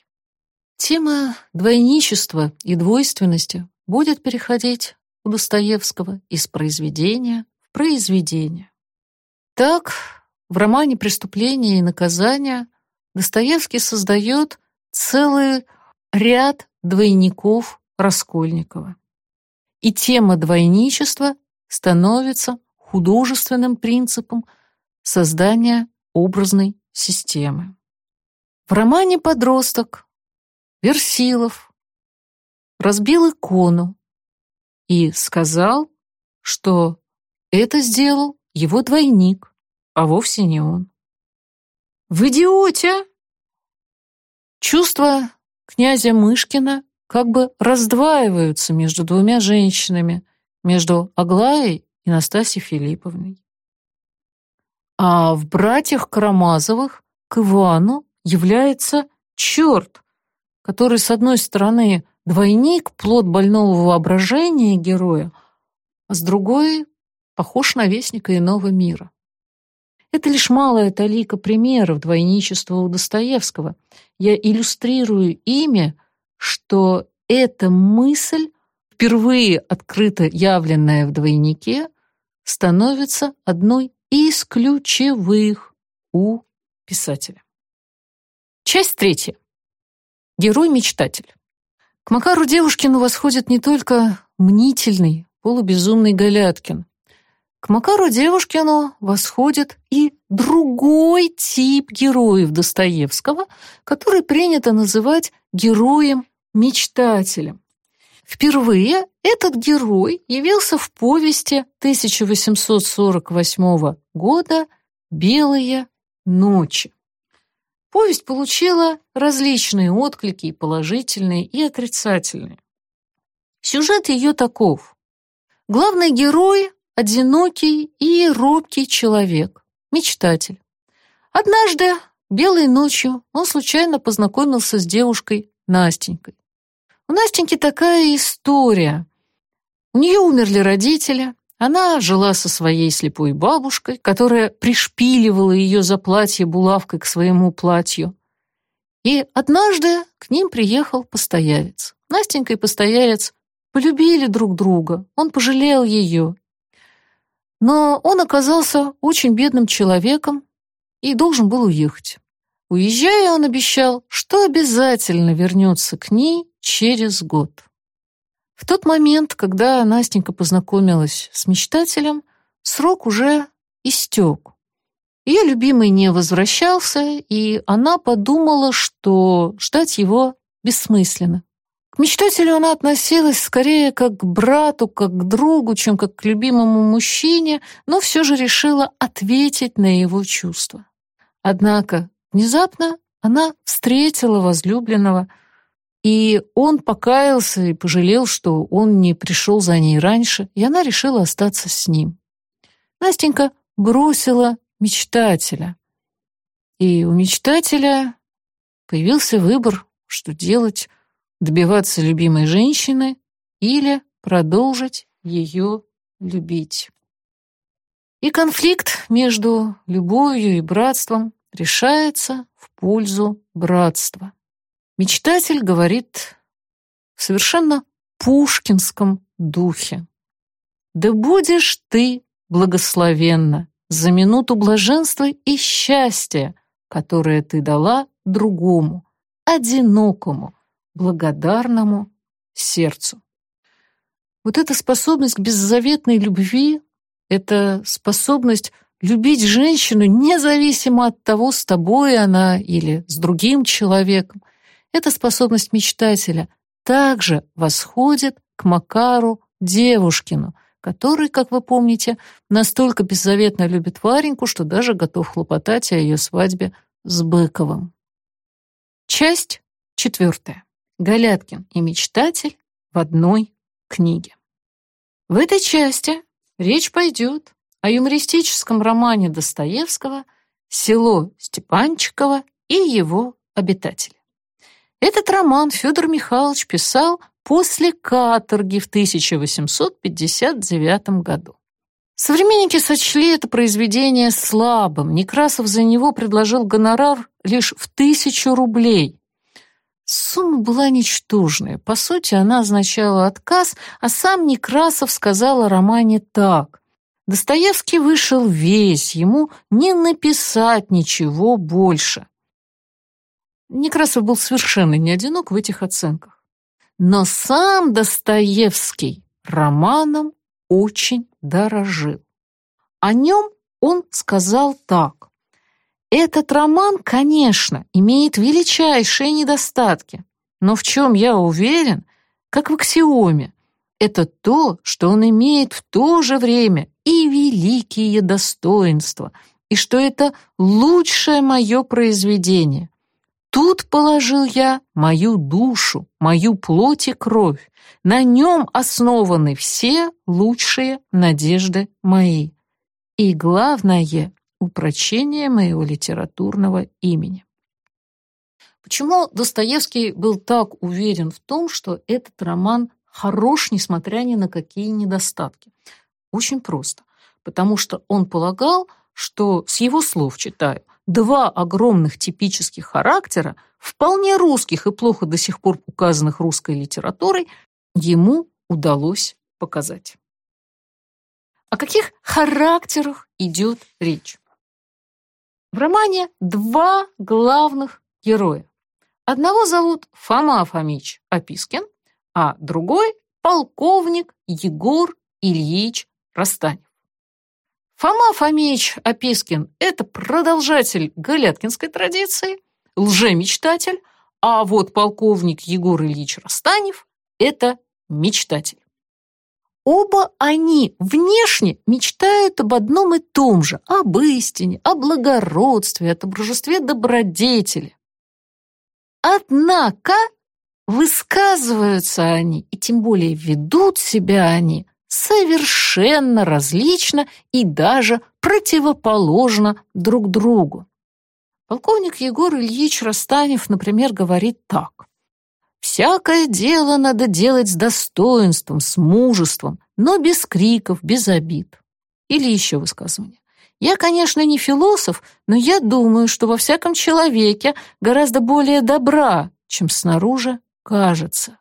Тема двойничества и двойственности будет переходить у Достоевского из произведения в произведение. Так, в романе «Преступление и наказание» Достоевский создает целый ряд двойников Раскольникова. И тема двойничества становится художественным принципом создания образной системы. В романе «Подросток» Версилов разбил икону и сказал, что это сделал его двойник, а вовсе не он. В идиоте! Чувства князя Мышкина как бы раздваиваются между двумя женщинами, между Аглаей и Настасьей Филипповной. А в братьях Карамазовых к Ивану является черт, который, с одной стороны, двойник, плод больного воображения героя, а с другой — похож на вестника иного мира. Это лишь малая талика примеров двойничества у Достоевского. Я иллюстрирую ими, что эта мысль, впервые открыто явленная в двойнике, становится одной из ключевых у писателя. Часть третья. Герой-мечтатель. К Макару Девушкину восходит не только мнительный, полубезумный Галяткин. К Макару Девушкину восходит и другой тип героев Достоевского, который принято называть героем-мечтателем. Впервые этот герой явился в повести 1848 года «Белые ночи». Повесть получила различные отклики, и положительные, и отрицательные. Сюжет ее таков. Главный герой – одинокий и робкий человек, мечтатель. Однажды, белой ночью, он случайно познакомился с девушкой Настенькой. У Настеньки такая история. У нее умерли родители, она жила со своей слепой бабушкой, которая пришпиливала ее за платье булавкой к своему платью. И однажды к ним приехал постоялец. Настенька и постоялец полюбили друг друга, он пожалел ее. Но он оказался очень бедным человеком и должен был уехать. Уезжая, он обещал, что обязательно вернется к ней через год. В тот момент, когда Настенька познакомилась с мечтателем, срок уже истек. Ее любимый не возвращался, и она подумала, что ждать его бессмысленно. К мечтателю она относилась скорее как к брату, как к другу, чем как к любимому мужчине, но все же решила ответить на его чувства. Однако внезапно она встретила возлюбленного – и он покаялся и пожалел, что он не пришел за ней раньше, и она решила остаться с ним. Настенька бросила мечтателя. И у мечтателя появился выбор, что делать, добиваться любимой женщины или продолжить ее любить. И конфликт между любовью и братством решается в пользу братства. Мечтатель говорит в совершенно пушкинском духе. «Да будешь ты благословенна за минуту блаженства и счастья, которое ты дала другому, одинокому, благодарному сердцу». Вот эта способность к беззаветной любви, это способность любить женщину независимо от того, с тобой она или с другим человеком, эта способность мечтателя также восходит к Макару Девушкину, который, как вы помните, настолько беззаветно любит Вареньку, что даже готов хлопотать о ее свадьбе с Быковым. Часть четвертая. Галяткин и мечтатель в одной книге. В этой части речь пойдет о юмористическом романе Достоевского «Село Степанчиково и его обитатели». Этот роман Федор Михайлович писал после каторги в 1859 году. Современники сочли это произведение слабым. Некрасов за него предложил гонорар лишь в тысячу рублей. Сумма была ничтожная. По сути, она означала отказ, а сам Некрасов сказал о романе так. Достоевский вышел весь, ему не написать ничего больше. Некрасов был совершенно не одинок в этих оценках. Но сам Достоевский романом очень дорожил. О нем он сказал так. Этот роман, конечно, имеет величайшие недостатки, но в чем я уверен, как в аксиоме, это то, что он имеет в то же время и великие достоинства, и что это лучшее мое произведение. Тут положил я мою душу, мою плоть и кровь. На нем основаны все лучшие надежды мои. И главное — упрочение моего литературного имени. Почему Достоевский был так уверен в том, что этот роман хорош, несмотря ни на какие недостатки? Очень просто. Потому что он полагал, что, с его слов читаю, два огромных типических характера, вполне русских и плохо до сих пор указанных русской литературой, ему удалось показать. О каких характерах идет речь? В романе два главных героя. Одного зовут Фома Фомич Опискин, а другой — полковник Егор Ильич Растанев. Фома Фомич Опискин – это продолжатель галяткинской традиции, лжемечтатель, а вот полковник Егор Ильич Растанев – это мечтатель. Оба они внешне мечтают об одном и том же – об истине, о благородстве, о божестве добродетели. Однако высказываются они, и тем более ведут себя они совершенно различно и даже противоположно друг другу. Полковник Егор Ильич Растанев, например, говорит так. «Всякое дело надо делать с достоинством, с мужеством, но без криков, без обид». Или еще высказывание. «Я, конечно, не философ, но я думаю, что во всяком человеке гораздо более добра, чем снаружи кажется».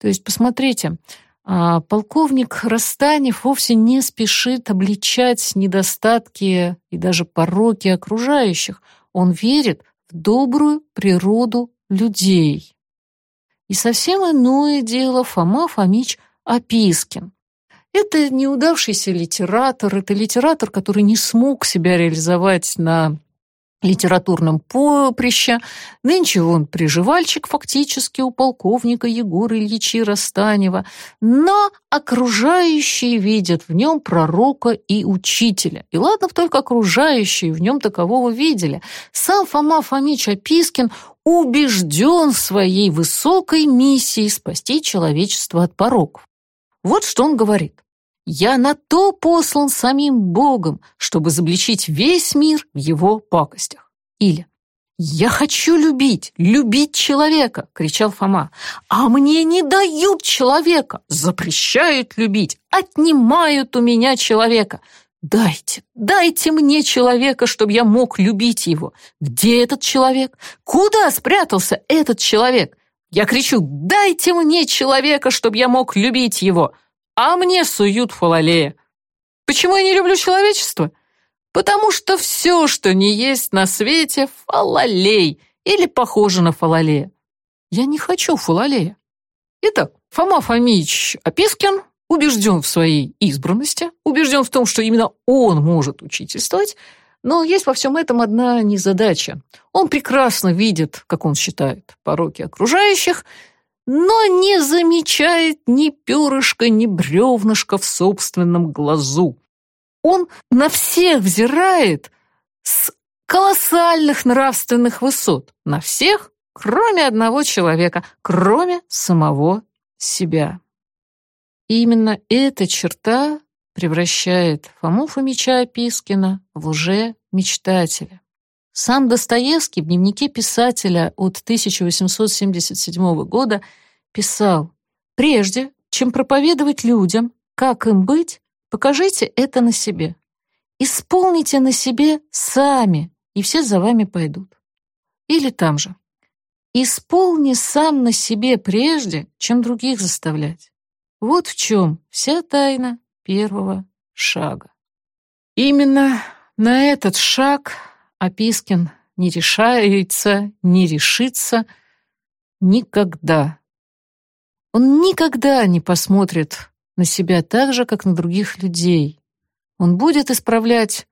То есть, посмотрите, полковник Растанев вовсе не спешит обличать недостатки и даже пороки окружающих. Он верит в добрую природу людей. И совсем иное дело Фома Фомич Опискин. Это неудавшийся литератор, это литератор, который не смог себя реализовать на литературном поприще. Нынче он приживальчик фактически у полковника Егора Ильича Растанева, но окружающие видят в нем пророка и учителя. И ладно только окружающие в нем такового видели. Сам Фома Фомич Опискин убежден в своей высокой миссии спасти человечество от пороков. Вот что он говорит. Я на то послан самим Богом, чтобы забличить весь мир в его пакостях. Или «Я хочу любить, любить человека!» — кричал Фома. «А мне не дают человека, запрещают любить, отнимают у меня человека. Дайте, дайте мне человека, чтобы я мог любить его. Где этот человек? Куда спрятался этот человек? Я кричу, дайте мне человека, чтобы я мог любить его а мне суют фалалея. Почему я не люблю человечество? Потому что все, что не есть на свете, фалалей или похоже на фалалея. Я не хочу фалалея. Итак, Фома Фомич Опискин убежден в своей избранности, убежден в том, что именно он может учительствовать, Но есть во всем этом одна незадача. Он прекрасно видит, как он считает, пороки окружающих, но не замечает ни перышка, ни бревнышка в собственном глазу. Он на всех взирает с колоссальных нравственных высот, на всех, кроме одного человека, кроме самого себя. И именно эта черта превращает Фому Фомича Пискина в лже-мечтателя. Сам Достоевский в дневнике писателя от 1877 года писал «Прежде, чем проповедовать людям, как им быть, покажите это на себе. Исполните на себе сами, и все за вами пойдут». Или там же «Исполни сам на себе прежде, чем других заставлять». Вот в чем вся тайна первого шага. Именно на этот шаг Опискин не решается, не решится никогда. Он никогда не посмотрит на себя так же, как на других людей. Он будет исправлять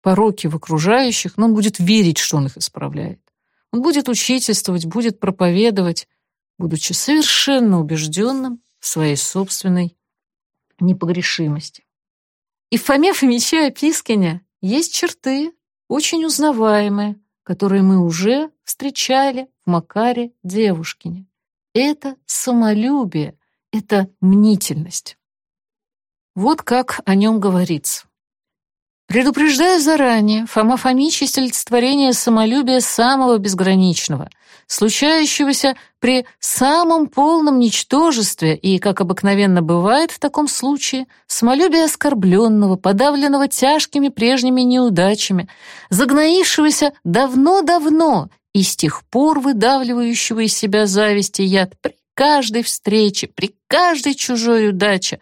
пороки в окружающих, но он будет верить, что он их исправляет. Он будет учительствовать, будет проповедовать, будучи совершенно убежденным в своей собственной непогрешимости. И в Фоме Фомиче Опискине есть черты, очень узнаваемые, которые мы уже встречали в Макаре Девушкине. Это самолюбие, это мнительность. Вот как о нем говорится. Предупреждаю заранее, Фома Фомич есть олицетворение самолюбия самого безграничного, случающегося при самом полном ничтожестве и, как обыкновенно бывает в таком случае, самолюбие оскорбленного, подавленного тяжкими прежними неудачами, загноившегося давно-давно и с тех пор выдавливающего из себя зависть и яд при каждой встрече, при каждой чужой удаче.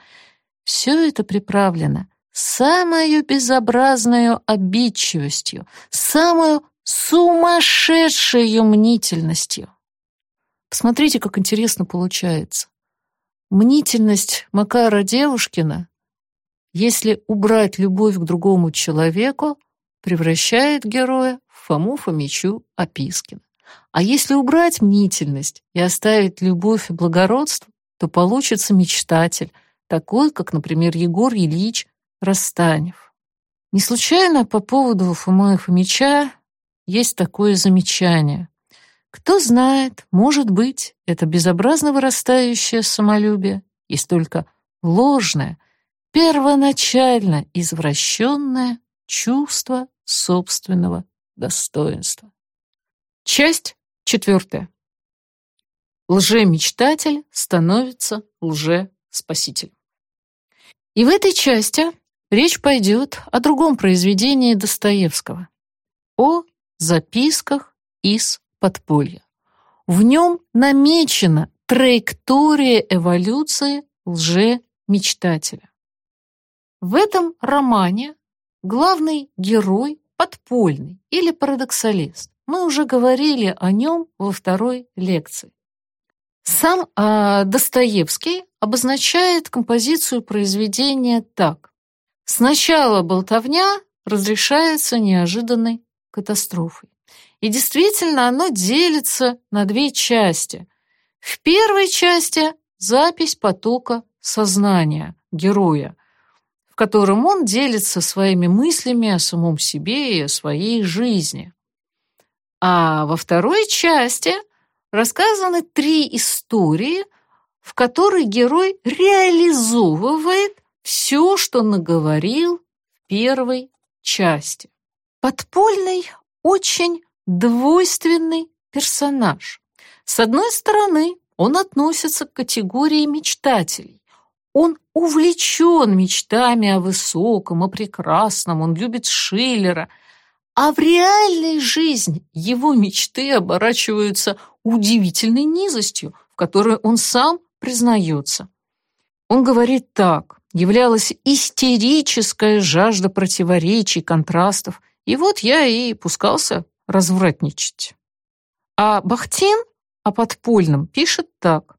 Все это приправлено самую безобразную обидчивостью, самую сумасшедшей мнительностью. Посмотрите, как интересно получается. Мнительность Макара Девушкина, если убрать любовь к другому человеку, превращает героя в Фому Фомичу Опискина. А если убрать мнительность и оставить любовь и благородство, то получится мечтатель, такой, как, например, Егор Ильич Расстанев. Не случайно по поводу Фомы Фомича есть такое замечание. Кто знает, может быть, это безобразно вырастающее самолюбие есть только ложное, первоначально извращенное чувство собственного достоинства. Часть четвертая. Лжемечтатель становится лжеспасителем. И в этой части Речь пойдет о другом произведении Достоевского, о записках из подполья. В нем намечена траектория эволюции лже-мечтателя. В этом романе главный герой подпольный или парадоксалист. Мы уже говорили о нем во второй лекции. Сам э, Достоевский обозначает композицию произведения так. Сначала болтовня разрешается неожиданной катастрофой. И действительно, оно делится на две части. В первой части запись потока сознания героя, в котором он делится своими мыслями о самом себе и о своей жизни. А во второй части рассказаны три истории, в которой герой реализовывает все, что наговорил в первой части. Подпольный очень двойственный персонаж. С одной стороны, он относится к категории мечтателей. Он увлечен мечтами о высоком, о прекрасном, он любит Шиллера, а в реальной жизни его мечты оборачиваются удивительной низостью, в которой он сам признается. Он говорит так являлась истерическая жажда противоречий, контрастов, и вот я и пускался развратничать. А Бахтин о подпольном пишет так.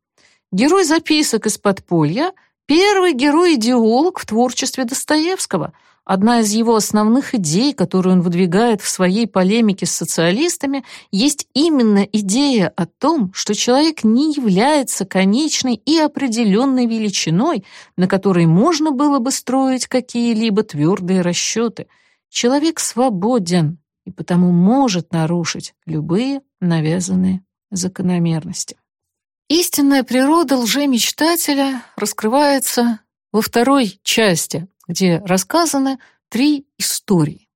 Герой записок из подполья — первый герой-идеолог в творчестве Достоевского, Одна из его основных идей, которую он выдвигает в своей полемике с социалистами, есть именно идея о том, что человек не является конечной и определенной величиной, на которой можно было бы строить какие-либо твердые расчеты. Человек свободен и потому может нарушить любые навязанные закономерности. Истинная природа лжемечтателя раскрывается во второй части где рассказаны три истории.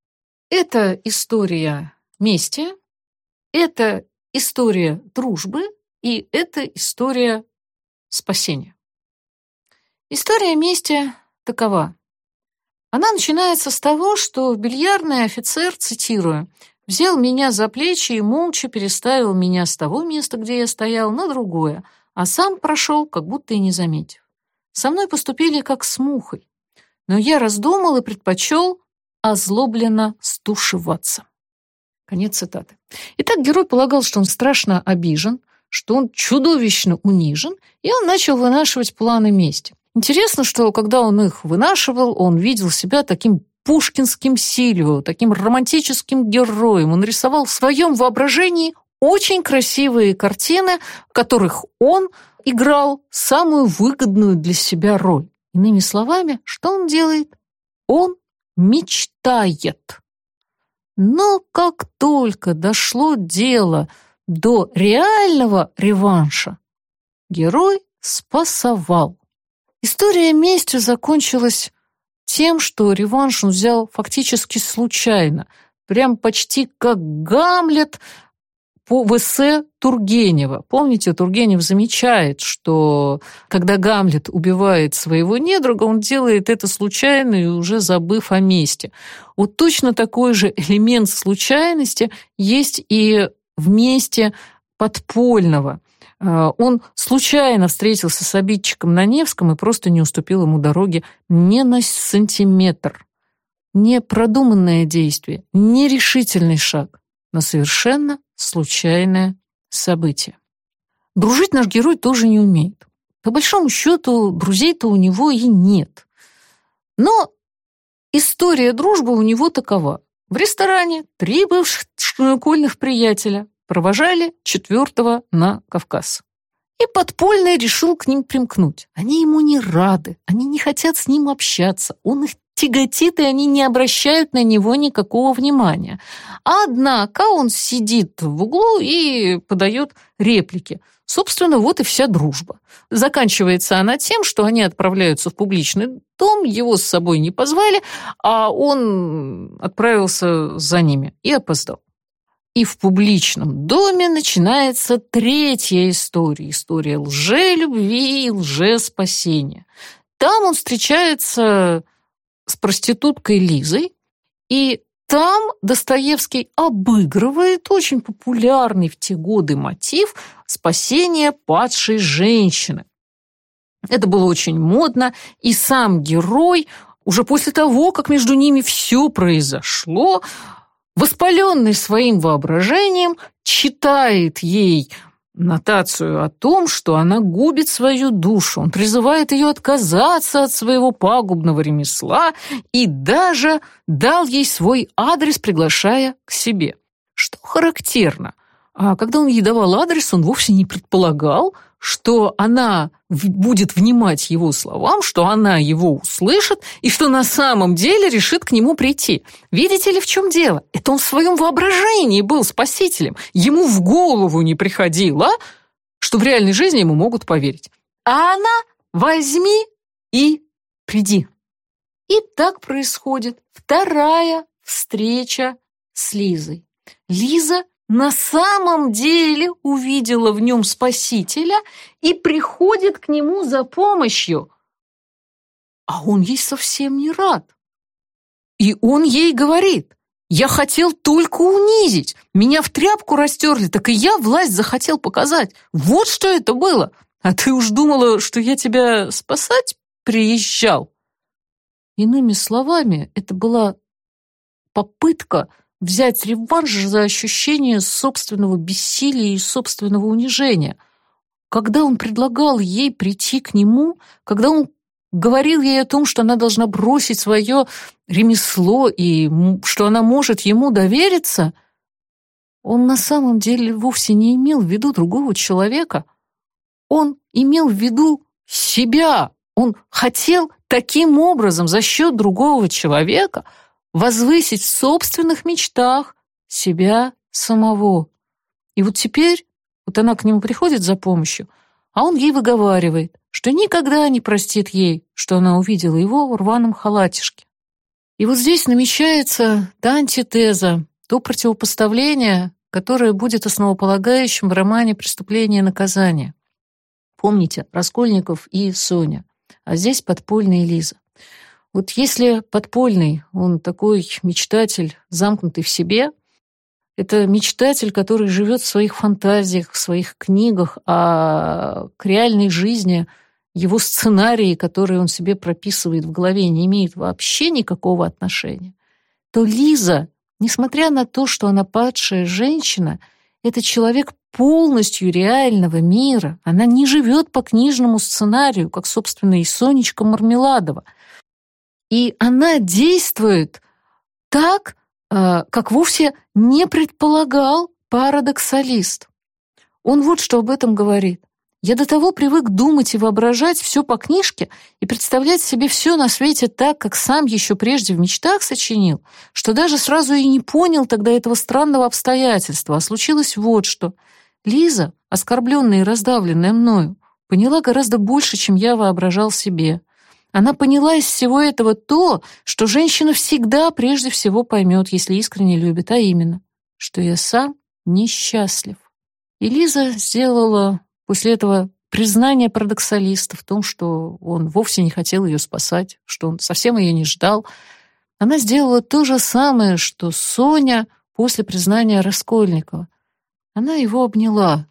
Это история мести, это история дружбы и это история спасения. История мести такова. Она начинается с того, что бильярдный офицер, цитирую, взял меня за плечи и молча переставил меня с того места, где я стоял, на другое, а сам прошел, как будто и не заметив. Со мной поступили как с мухой но я раздумал и предпочел озлобленно стушеваться. Конец цитаты. Итак, герой полагал, что он страшно обижен, что он чудовищно унижен, и он начал вынашивать планы мести. Интересно, что когда он их вынашивал, он видел себя таким пушкинским Сильвио, таким романтическим героем. Он рисовал в своем воображении очень красивые картины, в которых он играл самую выгодную для себя роль. Иными словами, что он делает? Он мечтает. Но как только дошло дело до реального реванша, герой спасовал. История мести закончилась тем, что реванш он взял фактически случайно, прям почти как Гамлет по в Тургенева. Помните, Тургенев замечает, что когда Гамлет убивает своего недруга, он делает это случайно и уже забыв о месте. Вот точно такой же элемент случайности есть и в месте подпольного. А, он случайно встретился с обидчиком на Невском и просто не уступил ему дороги не на сантиметр. Не продуманное действие, не решительный шаг, но совершенно случайное событие. Дружить наш герой тоже не умеет. По большому счету, друзей-то у него и нет. Но история дружбы у него такова. В ресторане три бывших школьных приятеля провожали четвертого на Кавказ. И подпольный решил к ним примкнуть. Они ему не рады, они не хотят с ним общаться, он их тяготит, и они не обращают на него никакого внимания. Однако он сидит в углу и подает реплики. Собственно, вот и вся дружба. Заканчивается она тем, что они отправляются в публичный дом, его с собой не позвали, а он отправился за ними и опоздал. И в публичном доме начинается третья история, история лжелюбви и лжеспасения. Там он встречается с проституткой Лизой, и там Достоевский обыгрывает очень популярный в те годы мотив спасения падшей женщины. Это было очень модно, и сам герой уже после того, как между ними все произошло, воспаленный своим воображением, читает ей нотацию о том, что она губит свою душу. Он призывает ее отказаться от своего пагубного ремесла и даже дал ей свой адрес, приглашая к себе. Что характерно, а когда он ей давал адрес, он вовсе не предполагал, что она будет внимать его словам, что она его услышит и что на самом деле решит к нему прийти. Видите ли, в чем дело? Это он в своем воображении был спасителем. Ему в голову не приходило, что в реальной жизни ему могут поверить. А она возьми и приди. И так происходит вторая встреча с Лизой. Лиза на самом деле увидела в нем спасителя и приходит к нему за помощью. А он ей совсем не рад. И он ей говорит, я хотел только унизить. Меня в тряпку растерли, так и я власть захотел показать. Вот что это было. А ты уж думала, что я тебя спасать приезжал. Иными словами, это была попытка взять реванш за ощущение собственного бессилия и собственного унижения. Когда он предлагал ей прийти к нему, когда он говорил ей о том, что она должна бросить свое ремесло и что она может ему довериться, он на самом деле вовсе не имел в виду другого человека. Он имел в виду себя. Он хотел таким образом за счет другого человека возвысить в собственных мечтах себя самого. И вот теперь, вот она к нему приходит за помощью, а он ей выговаривает, что никогда не простит ей, что она увидела его в рваном халатишке. И вот здесь намечается та антитеза, то противопоставление, которое будет основополагающим в романе «Преступление и наказание». Помните, Раскольников и Соня, а здесь подпольная Лиза. Вот если подпольный, он такой мечтатель, замкнутый в себе, это мечтатель, который живет в своих фантазиях, в своих книгах, а к реальной жизни его сценарии, которые он себе прописывает в голове, не имеют вообще никакого отношения, то Лиза, несмотря на то, что она падшая женщина, это человек полностью реального мира. Она не живет по книжному сценарию, как, собственно, и Сонечка Мармеладова. И она действует так, э, как вовсе не предполагал парадоксалист. Он вот что об этом говорит. Я до того привык думать и воображать все по книжке и представлять себе все на свете так, как сам еще прежде в мечтах сочинил, что даже сразу и не понял тогда этого странного обстоятельства. А случилось вот что. Лиза, оскорбленная и раздавленная мною, поняла гораздо больше, чем я воображал себе. Она поняла из всего этого то, что женщина всегда прежде всего поймет, если искренне любит, а именно, что я сам несчастлив. И Лиза сделала после этого признание парадоксалиста в том, что он вовсе не хотел ее спасать, что он совсем ее не ждал. Она сделала то же самое, что Соня после признания Раскольникова. Она его обняла.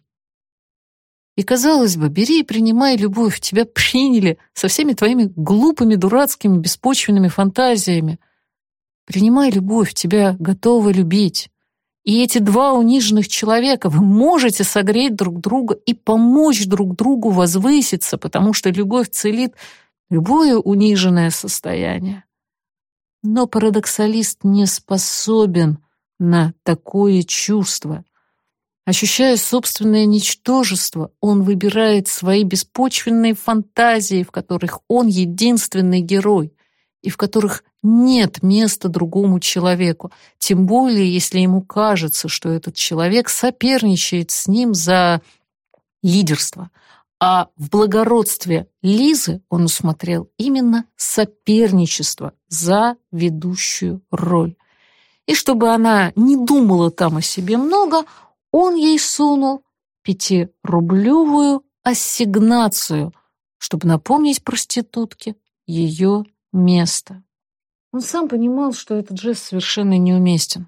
И, казалось бы, бери и принимай любовь, тебя приняли со всеми твоими глупыми, дурацкими, беспочвенными фантазиями. Принимай любовь, тебя готовы любить. И эти два униженных человека, вы можете согреть друг друга и помочь друг другу возвыситься, потому что любовь целит любое униженное состояние. Но парадоксалист не способен на такое чувство. Ощущая собственное ничтожество, он выбирает свои беспочвенные фантазии, в которых он единственный герой и в которых нет места другому человеку, тем более если ему кажется, что этот человек соперничает с ним за лидерство. А в благородстве Лизы он усмотрел именно соперничество за ведущую роль. И чтобы она не думала там о себе много, он ей сунул пятирублевую ассигнацию, чтобы напомнить проститутке ее место. Он сам понимал, что этот жест совершенно неуместен.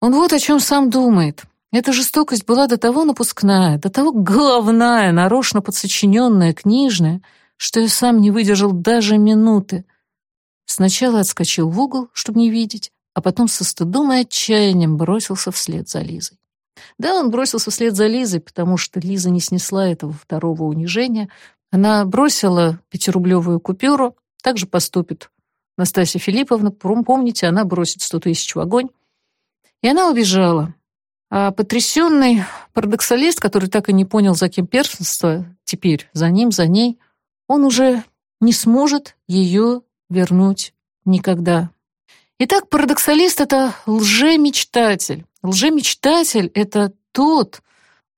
Он вот о чем сам думает. Эта жестокость была до того напускная, до того головная, нарочно подсочиненная, книжная, что я сам не выдержал даже минуты. Сначала отскочил в угол, чтобы не видеть, а потом со стыдом и отчаянием бросился вслед за Лизой. Да, он бросился вслед за Лизой, потому что Лиза не снесла этого второго унижения. Она бросила пятирублевую купюру, так же поступит Настасья Филипповна. Помните, она бросит сто тысяч в огонь. И она убежала. А потрясенный парадоксалист, который так и не понял, за кем первенство, теперь за ним, за ней, он уже не сможет ее вернуть никогда. Итак, парадоксалист — это лжемечтатель. Лжемечтатель — это тот,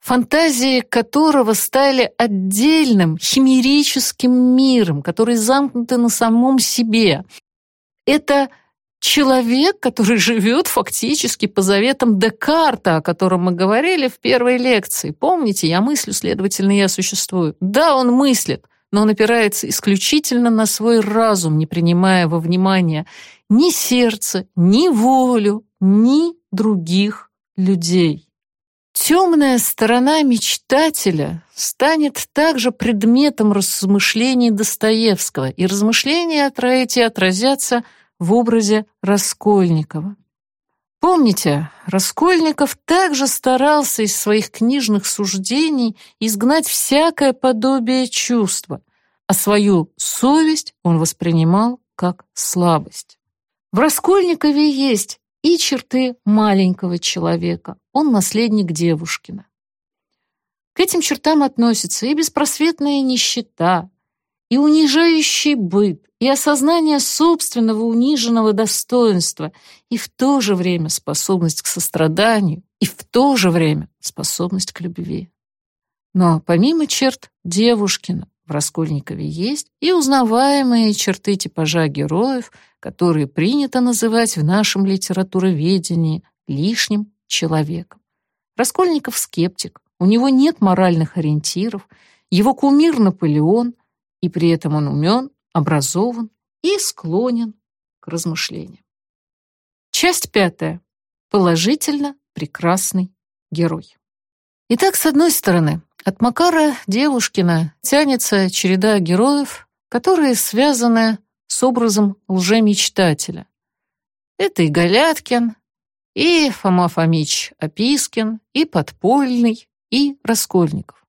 фантазии которого стали отдельным химерическим миром, который замкнуты на самом себе. Это человек, который живет фактически по заветам Декарта, о котором мы говорили в первой лекции. Помните, я мыслю, следовательно, я существую. Да, он мыслит, но он опирается исключительно на свой разум, не принимая во внимание ни сердце, ни волю, ни других людей. Темная сторона мечтателя станет также предметом размышлений Достоевского, и размышления эти отразятся в образе Раскольникова. Помните, Раскольников также старался из своих книжных суждений изгнать всякое подобие чувства. а свою совесть он воспринимал как слабость. В Раскольникове есть и черты маленького человека, он наследник Девушкина. К этим чертам относятся и беспросветная нищета, и унижающий быт, и осознание собственного униженного достоинства, и в то же время способность к состраданию, и в то же время способность к любви. Но помимо черт Девушкина в Раскольникове есть и узнаваемые черты типажа героев, которые принято называть в нашем литературоведении лишним человеком. Раскольников скептик, у него нет моральных ориентиров, его кумир Наполеон, и при этом он умен, образован и склонен к размышлениям. Часть пятая. Положительно прекрасный герой. Итак, с одной стороны, от Макара Девушкина тянется череда героев, которые связаны с образом лжемечтателя. Это и Галяткин, и Фома Фомич Опискин, и Подпольный, и Раскольников.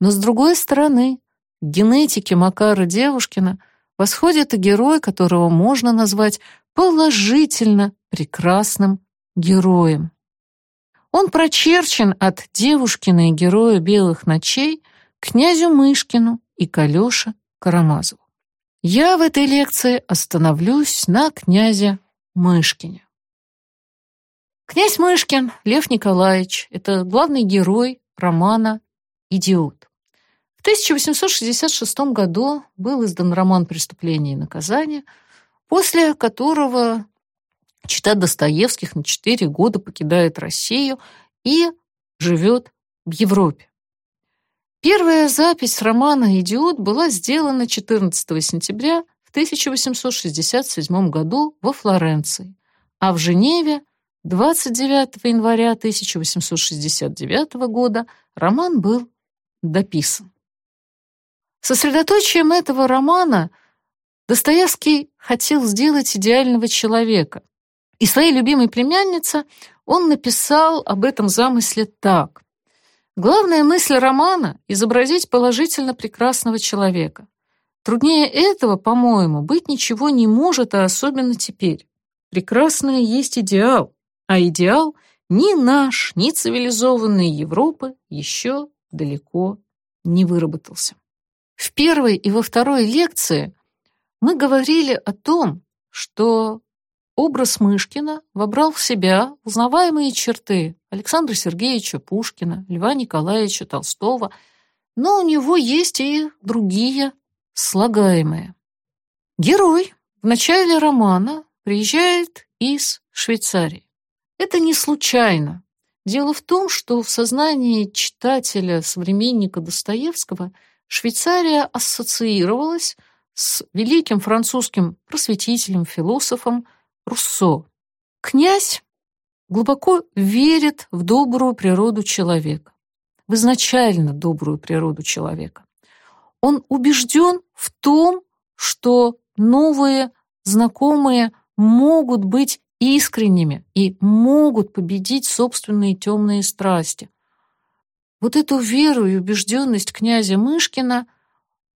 Но с другой стороны, к генетике Макара Девушкина восходит и герой, которого можно назвать положительно прекрасным героем. Он прочерчен от Девушкина и героя «Белых ночей» князю Мышкину и Калёше Карамазову. Я в этой лекции остановлюсь на князе Мышкине. Князь Мышкин, Лев Николаевич, это главный герой романа «Идиот». В 1866 году был издан роман «Преступление и наказание», после которого читать Достоевских на 4 года покидает Россию и живет в Европе. Первая запись романа «Идиот» была сделана 14 сентября в 1867 году во Флоренции, а в Женеве 29 января 1869 года роман был дописан. Сосредоточием этого романа Достоевский хотел сделать идеального человека, и своей любимой племяннице он написал об этом замысле так. Главная мысль романа — изобразить положительно прекрасного человека. Труднее этого, по-моему, быть ничего не может, а особенно теперь. Прекрасное есть идеал, а идеал ни наш, ни цивилизованной Европы еще далеко не выработался. В первой и во второй лекции мы говорили о том, что образ Мышкина вобрал в себя узнаваемые черты Александра Сергеевича Пушкина, Льва Николаевича Толстого, но у него есть и другие слагаемые. Герой в начале романа приезжает из Швейцарии. Это не случайно. Дело в том, что в сознании читателя, современника Достоевского, Швейцария ассоциировалась с великим французским просветителем, философом Руссо. Князь глубоко верит в добрую природу человека, в изначально добрую природу человека. Он убежден в том, что новые знакомые могут быть искренними и могут победить собственные темные страсти. Вот эту веру и убежденность князя Мышкина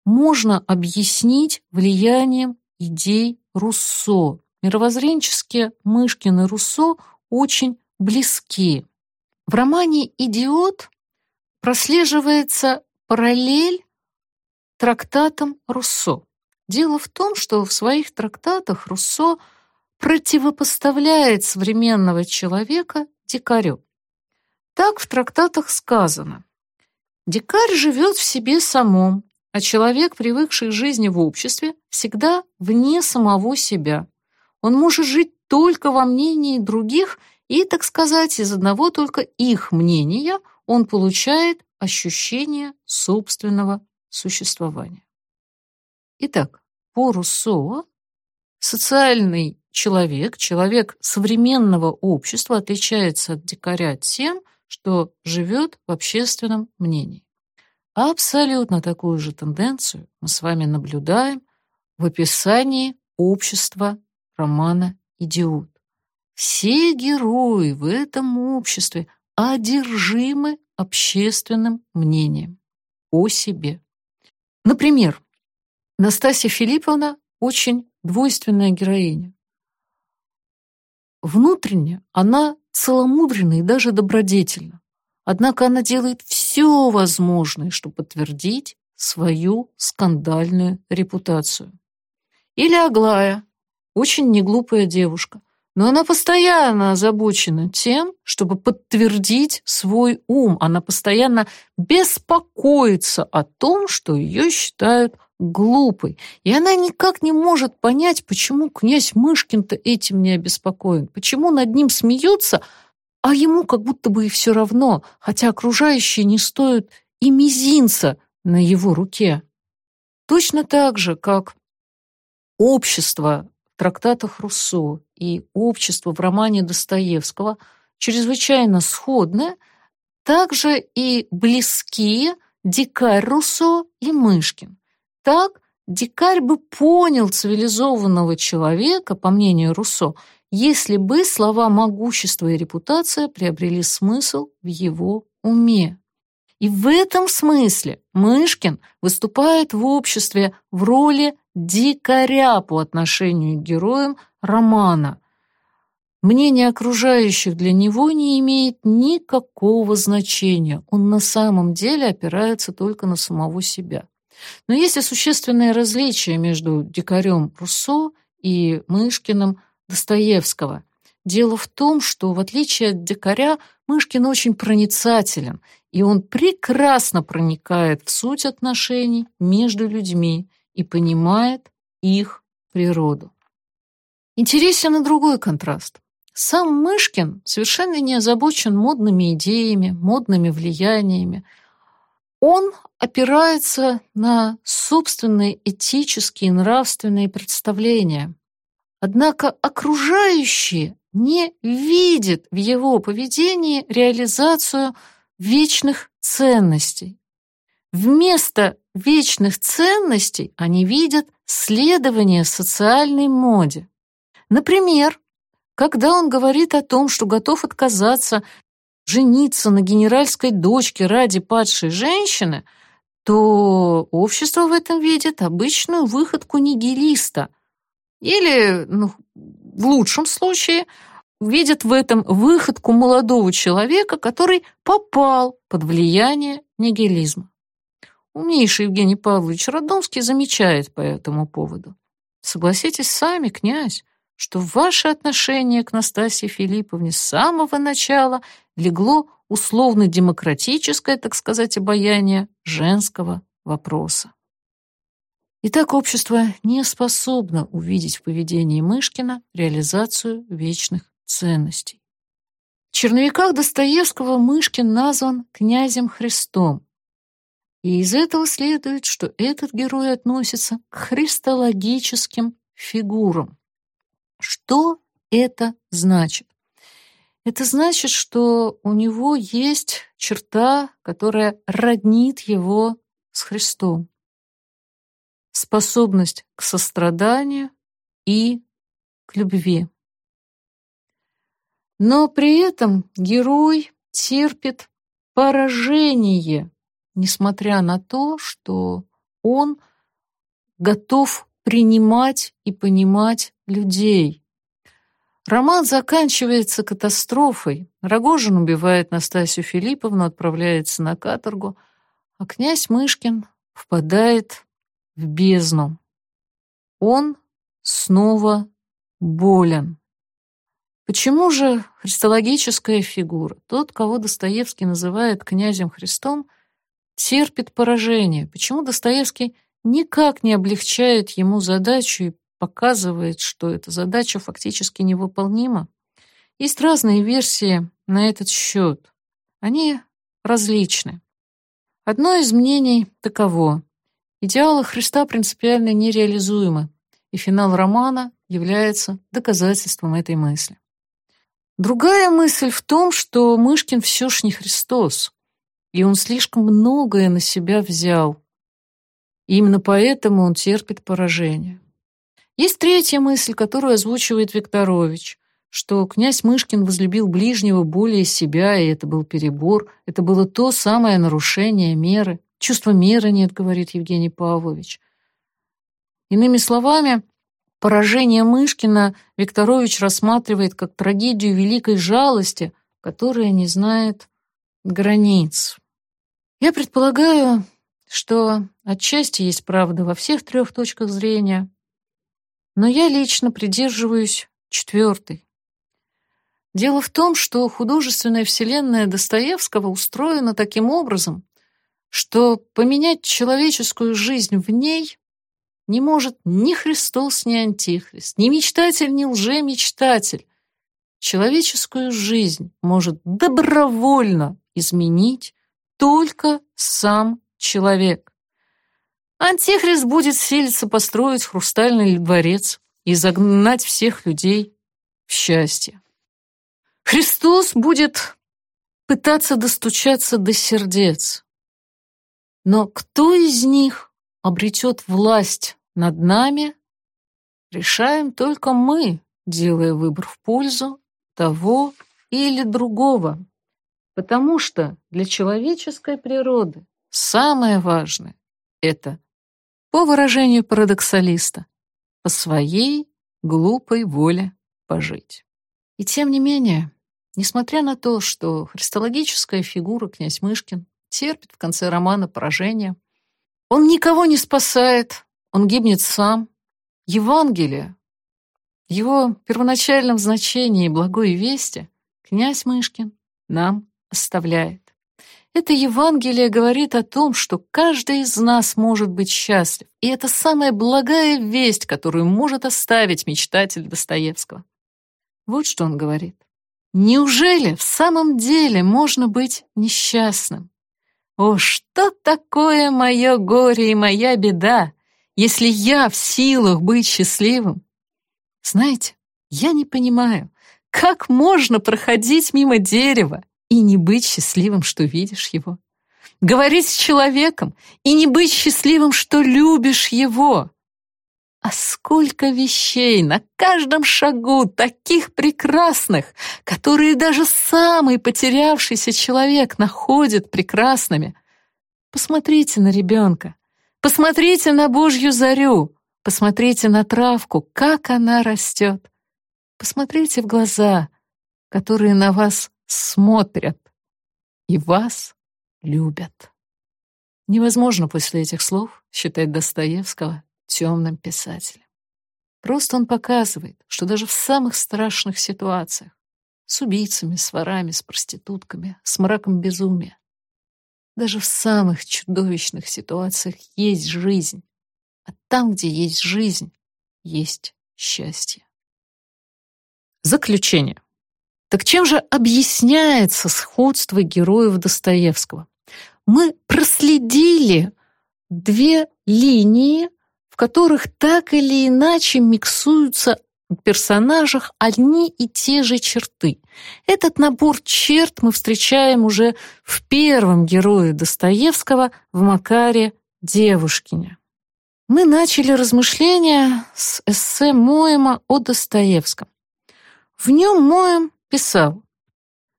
можно объяснить влиянием идей Руссо. Мировоззренчески Мышкин и Руссо очень близки. В романе «Идиот» прослеживается параллель трактатам Руссо. Дело в том, что в своих трактатах Руссо противопоставляет современного человека дикарю. Так в трактатах сказано. Дикарь живет в себе самом, а человек, привыкший к жизни в обществе, всегда вне самого себя. Он может жить только во мнении других, и, так сказать, из одного только их мнения он получает ощущение собственного существования. Итак, по Руссо социальный человек, человек современного общества отличается от дикаря тем, что живет в общественном мнении. Абсолютно такую же тенденцию мы с вами наблюдаем в описании общества романа «Идиот». Все герои в этом обществе одержимы общественным мнением о себе. Например, Настасья Филипповна очень двойственная героиня. Внутренне она целомудренна и даже добродетельна. Однако она делает все возможное, чтобы подтвердить свою скандальную репутацию. Или Аглая, очень неглупая девушка, но она постоянно озабочена тем, чтобы подтвердить свой ум. Она постоянно беспокоится о том, что ее считают глупой. И она никак не может понять, почему князь Мышкин-то этим не обеспокоен, почему над ним смеются, а ему как будто бы и все равно, хотя окружающие не стоят и мизинца на его руке. Точно так же, как общество трактатах Руссо и общество в романе Достоевского чрезвычайно сходны, также и близкие дикарь Руссо и Мышкин. Так дикарь бы понял цивилизованного человека, по мнению Руссо, если бы слова «могущество» и «репутация» приобрели смысл в его уме. И в этом смысле Мышкин выступает в обществе в роли дикаря по отношению к героям романа. Мнение окружающих для него не имеет никакого значения. Он на самом деле опирается только на самого себя. Но есть и существенное различие между дикарем Руссо и Мышкиным Достоевского. Дело в том, что, в отличие от дикаря, Мышкин очень проницателен, и он прекрасно проникает в суть отношений между людьми и понимает их природу. Интересен и другой контраст. Сам Мышкин совершенно не озабочен модными идеями, модными влияниями. Он опирается на собственные этические и нравственные представления. Однако окружающие не видят в его поведении реализацию вечных ценностей. Вместо вечных ценностей они видят следование социальной моде. Например, когда он говорит о том, что готов отказаться жениться на генеральской дочке ради падшей женщины, то общество в этом видит обычную выходку нигилиста. Или, ну, в лучшем случае, видит в этом выходку молодого человека, который попал под влияние нигилизма. Умнейший Евгений Павлович Родомский замечает по этому поводу. Согласитесь сами, князь, что ваше отношение к Настасье Филипповне с самого начала легло условно-демократическое, так сказать, обаяние женского вопроса. Итак, общество не способно увидеть в поведении Мышкина реализацию вечных ценностей. В черновиках Достоевского Мышкин назван князем Христом, и из этого следует, что этот герой относится к христологическим фигурам. Что это значит? Это значит, что у него есть черта, которая роднит его с Христом. Способность к состраданию и к любви. Но при этом герой терпит поражение, несмотря на то, что он готов принимать и понимать людей. Роман заканчивается катастрофой. Рогожин убивает Настасью Филипповну, отправляется на каторгу, а князь Мышкин впадает в бездну. Он снова болен. Почему же христологическая фигура, тот, кого Достоевский называет князем Христом, терпит поражение? Почему Достоевский никак не облегчает ему задачу и показывает, что эта задача фактически невыполнима? Есть разные версии на этот счет. Они различны. Одно из мнений таково. Идеалы Христа принципиально нереализуемы, и финал романа является доказательством этой мысли. Другая мысль в том, что Мышкин все ж не Христос, и он слишком многое на себя взял. И именно поэтому он терпит поражение. Есть третья мысль, которую озвучивает Викторович, что князь Мышкин возлюбил ближнего более себя, и это был перебор, это было то самое нарушение меры. Чувства меры нет, говорит Евгений Павлович. Иными словами, поражение Мышкина Викторович рассматривает как трагедию великой жалости, которая не знает границ. Я предполагаю, что отчасти есть правда во всех трех точках зрения, но я лично придерживаюсь четвертой. Дело в том, что художественная вселенная Достоевского устроена таким образом, что поменять человеческую жизнь в ней не может ни Христос, ни Антихрист, ни мечтатель, ни лжемечтатель. Человеческую жизнь может добровольно изменить только сам человек. Антихрист будет силиться построить хрустальный дворец и загнать всех людей в счастье. Христос будет пытаться достучаться до сердец. Но кто из них обретет власть над нами, решаем только мы, делая выбор в пользу того или другого. Потому что для человеческой природы самое важное — это, по выражению парадоксалиста, по своей глупой воле пожить. И тем не менее, Несмотря на то, что христологическая фигура князь Мышкин терпит в конце романа поражение, он никого не спасает, он гибнет сам. Евангелие, его первоначальном значении благой вести, князь Мышкин нам оставляет. Это Евангелие говорит о том, что каждый из нас может быть счастлив, и это самая благая весть, которую может оставить мечтатель Достоевского. Вот что он говорит. Неужели в самом деле можно быть несчастным? О, что такое мое горе и моя беда, если я в силах быть счастливым? Знаете, я не понимаю, как можно проходить мимо дерева и не быть счастливым, что видишь его? Говорить с человеком и не быть счастливым, что любишь его? А сколько вещей на каждом шагу, таких прекрасных, которые даже самый потерявшийся человек находит прекрасными. Посмотрите на ребенка, посмотрите на Божью зарю, посмотрите на травку, как она растет. Посмотрите в глаза, которые на вас смотрят и вас любят. Невозможно после этих слов считать Достоевского темным писателем. Просто он показывает, что даже в самых страшных ситуациях, с убийцами, с ворами, с проститутками, с мраком безумия, даже в самых чудовищных ситуациях есть жизнь, а там, где есть жизнь, есть счастье. Заключение. Так чем же объясняется сходство героев Достоевского? Мы проследили две линии в которых так или иначе миксуются в персонажах одни и те же черты. Этот набор черт мы встречаем уже в первом герое Достоевского в Макаре Девушкине. Мы начали размышления с эссе Моема о Достоевском. В нем Моем писал,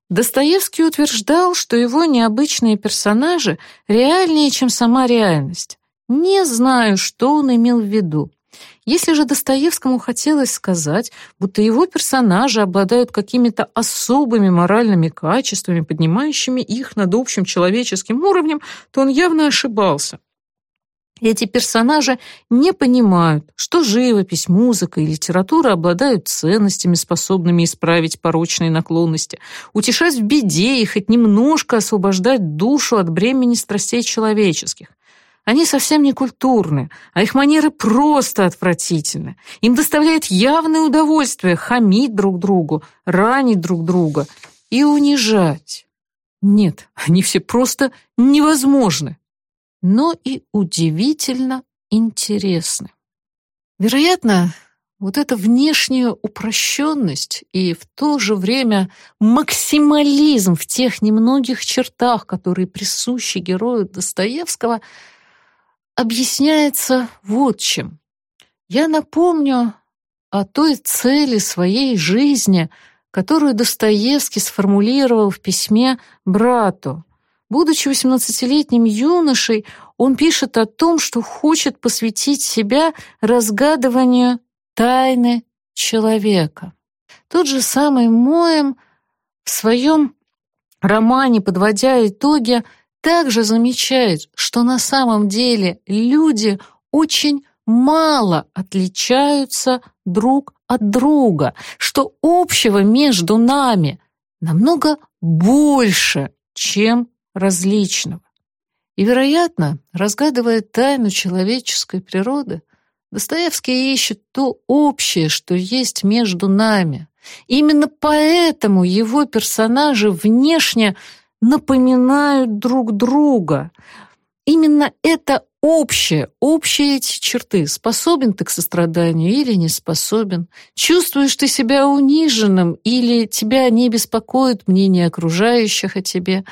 Достоевский утверждал, что его необычные персонажи реальнее, чем сама реальность. Не знаю, что он имел в виду. Если же Достоевскому хотелось сказать, будто его персонажи обладают какими-то особыми моральными качествами, поднимающими их над общим человеческим уровнем, то он явно ошибался. Эти персонажи не понимают, что живопись, музыка и литература обладают ценностями, способными исправить порочные наклонности, утешать в беде и хоть немножко освобождать душу от бремени страстей человеческих. Они совсем не культурны, а их манеры просто отвратительны. Им доставляет явное удовольствие хамить друг другу, ранить друг друга и унижать. Нет, они все просто невозможны, но и удивительно интересны. Вероятно, вот эта внешняя упрощенность и в то же время максимализм в тех немногих чертах, которые присущи герою Достоевского – объясняется вот чем. Я напомню о той цели своей жизни, которую Достоевский сформулировал в письме брату. Будучи 18-летним юношей, он пишет о том, что хочет посвятить себя разгадыванию тайны человека. Тот же самый Моем в своем романе, подводя итоги, также замечает, что на самом деле люди очень мало отличаются друг от друга, что общего между нами намного больше, чем различного. И, вероятно, разгадывая тайну человеческой природы, Достоевский ищет то общее, что есть между нами. Именно поэтому его персонажи внешне напоминают друг друга. Именно это общее, общие эти черты. Способен ты к состраданию или не способен? Чувствуешь ты себя униженным или тебя не беспокоит мнение окружающих о тебе?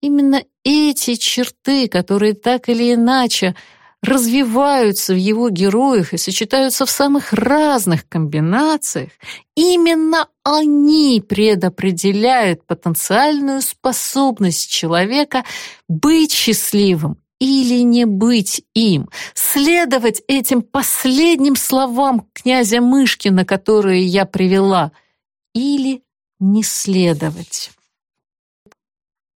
Именно эти черты, которые так или иначе развиваются в его героях и сочетаются в самых разных комбинациях, именно они предопределяют потенциальную способность человека быть счастливым или не быть им, следовать этим последним словам князя Мышкина, которые я привела, или не следовать.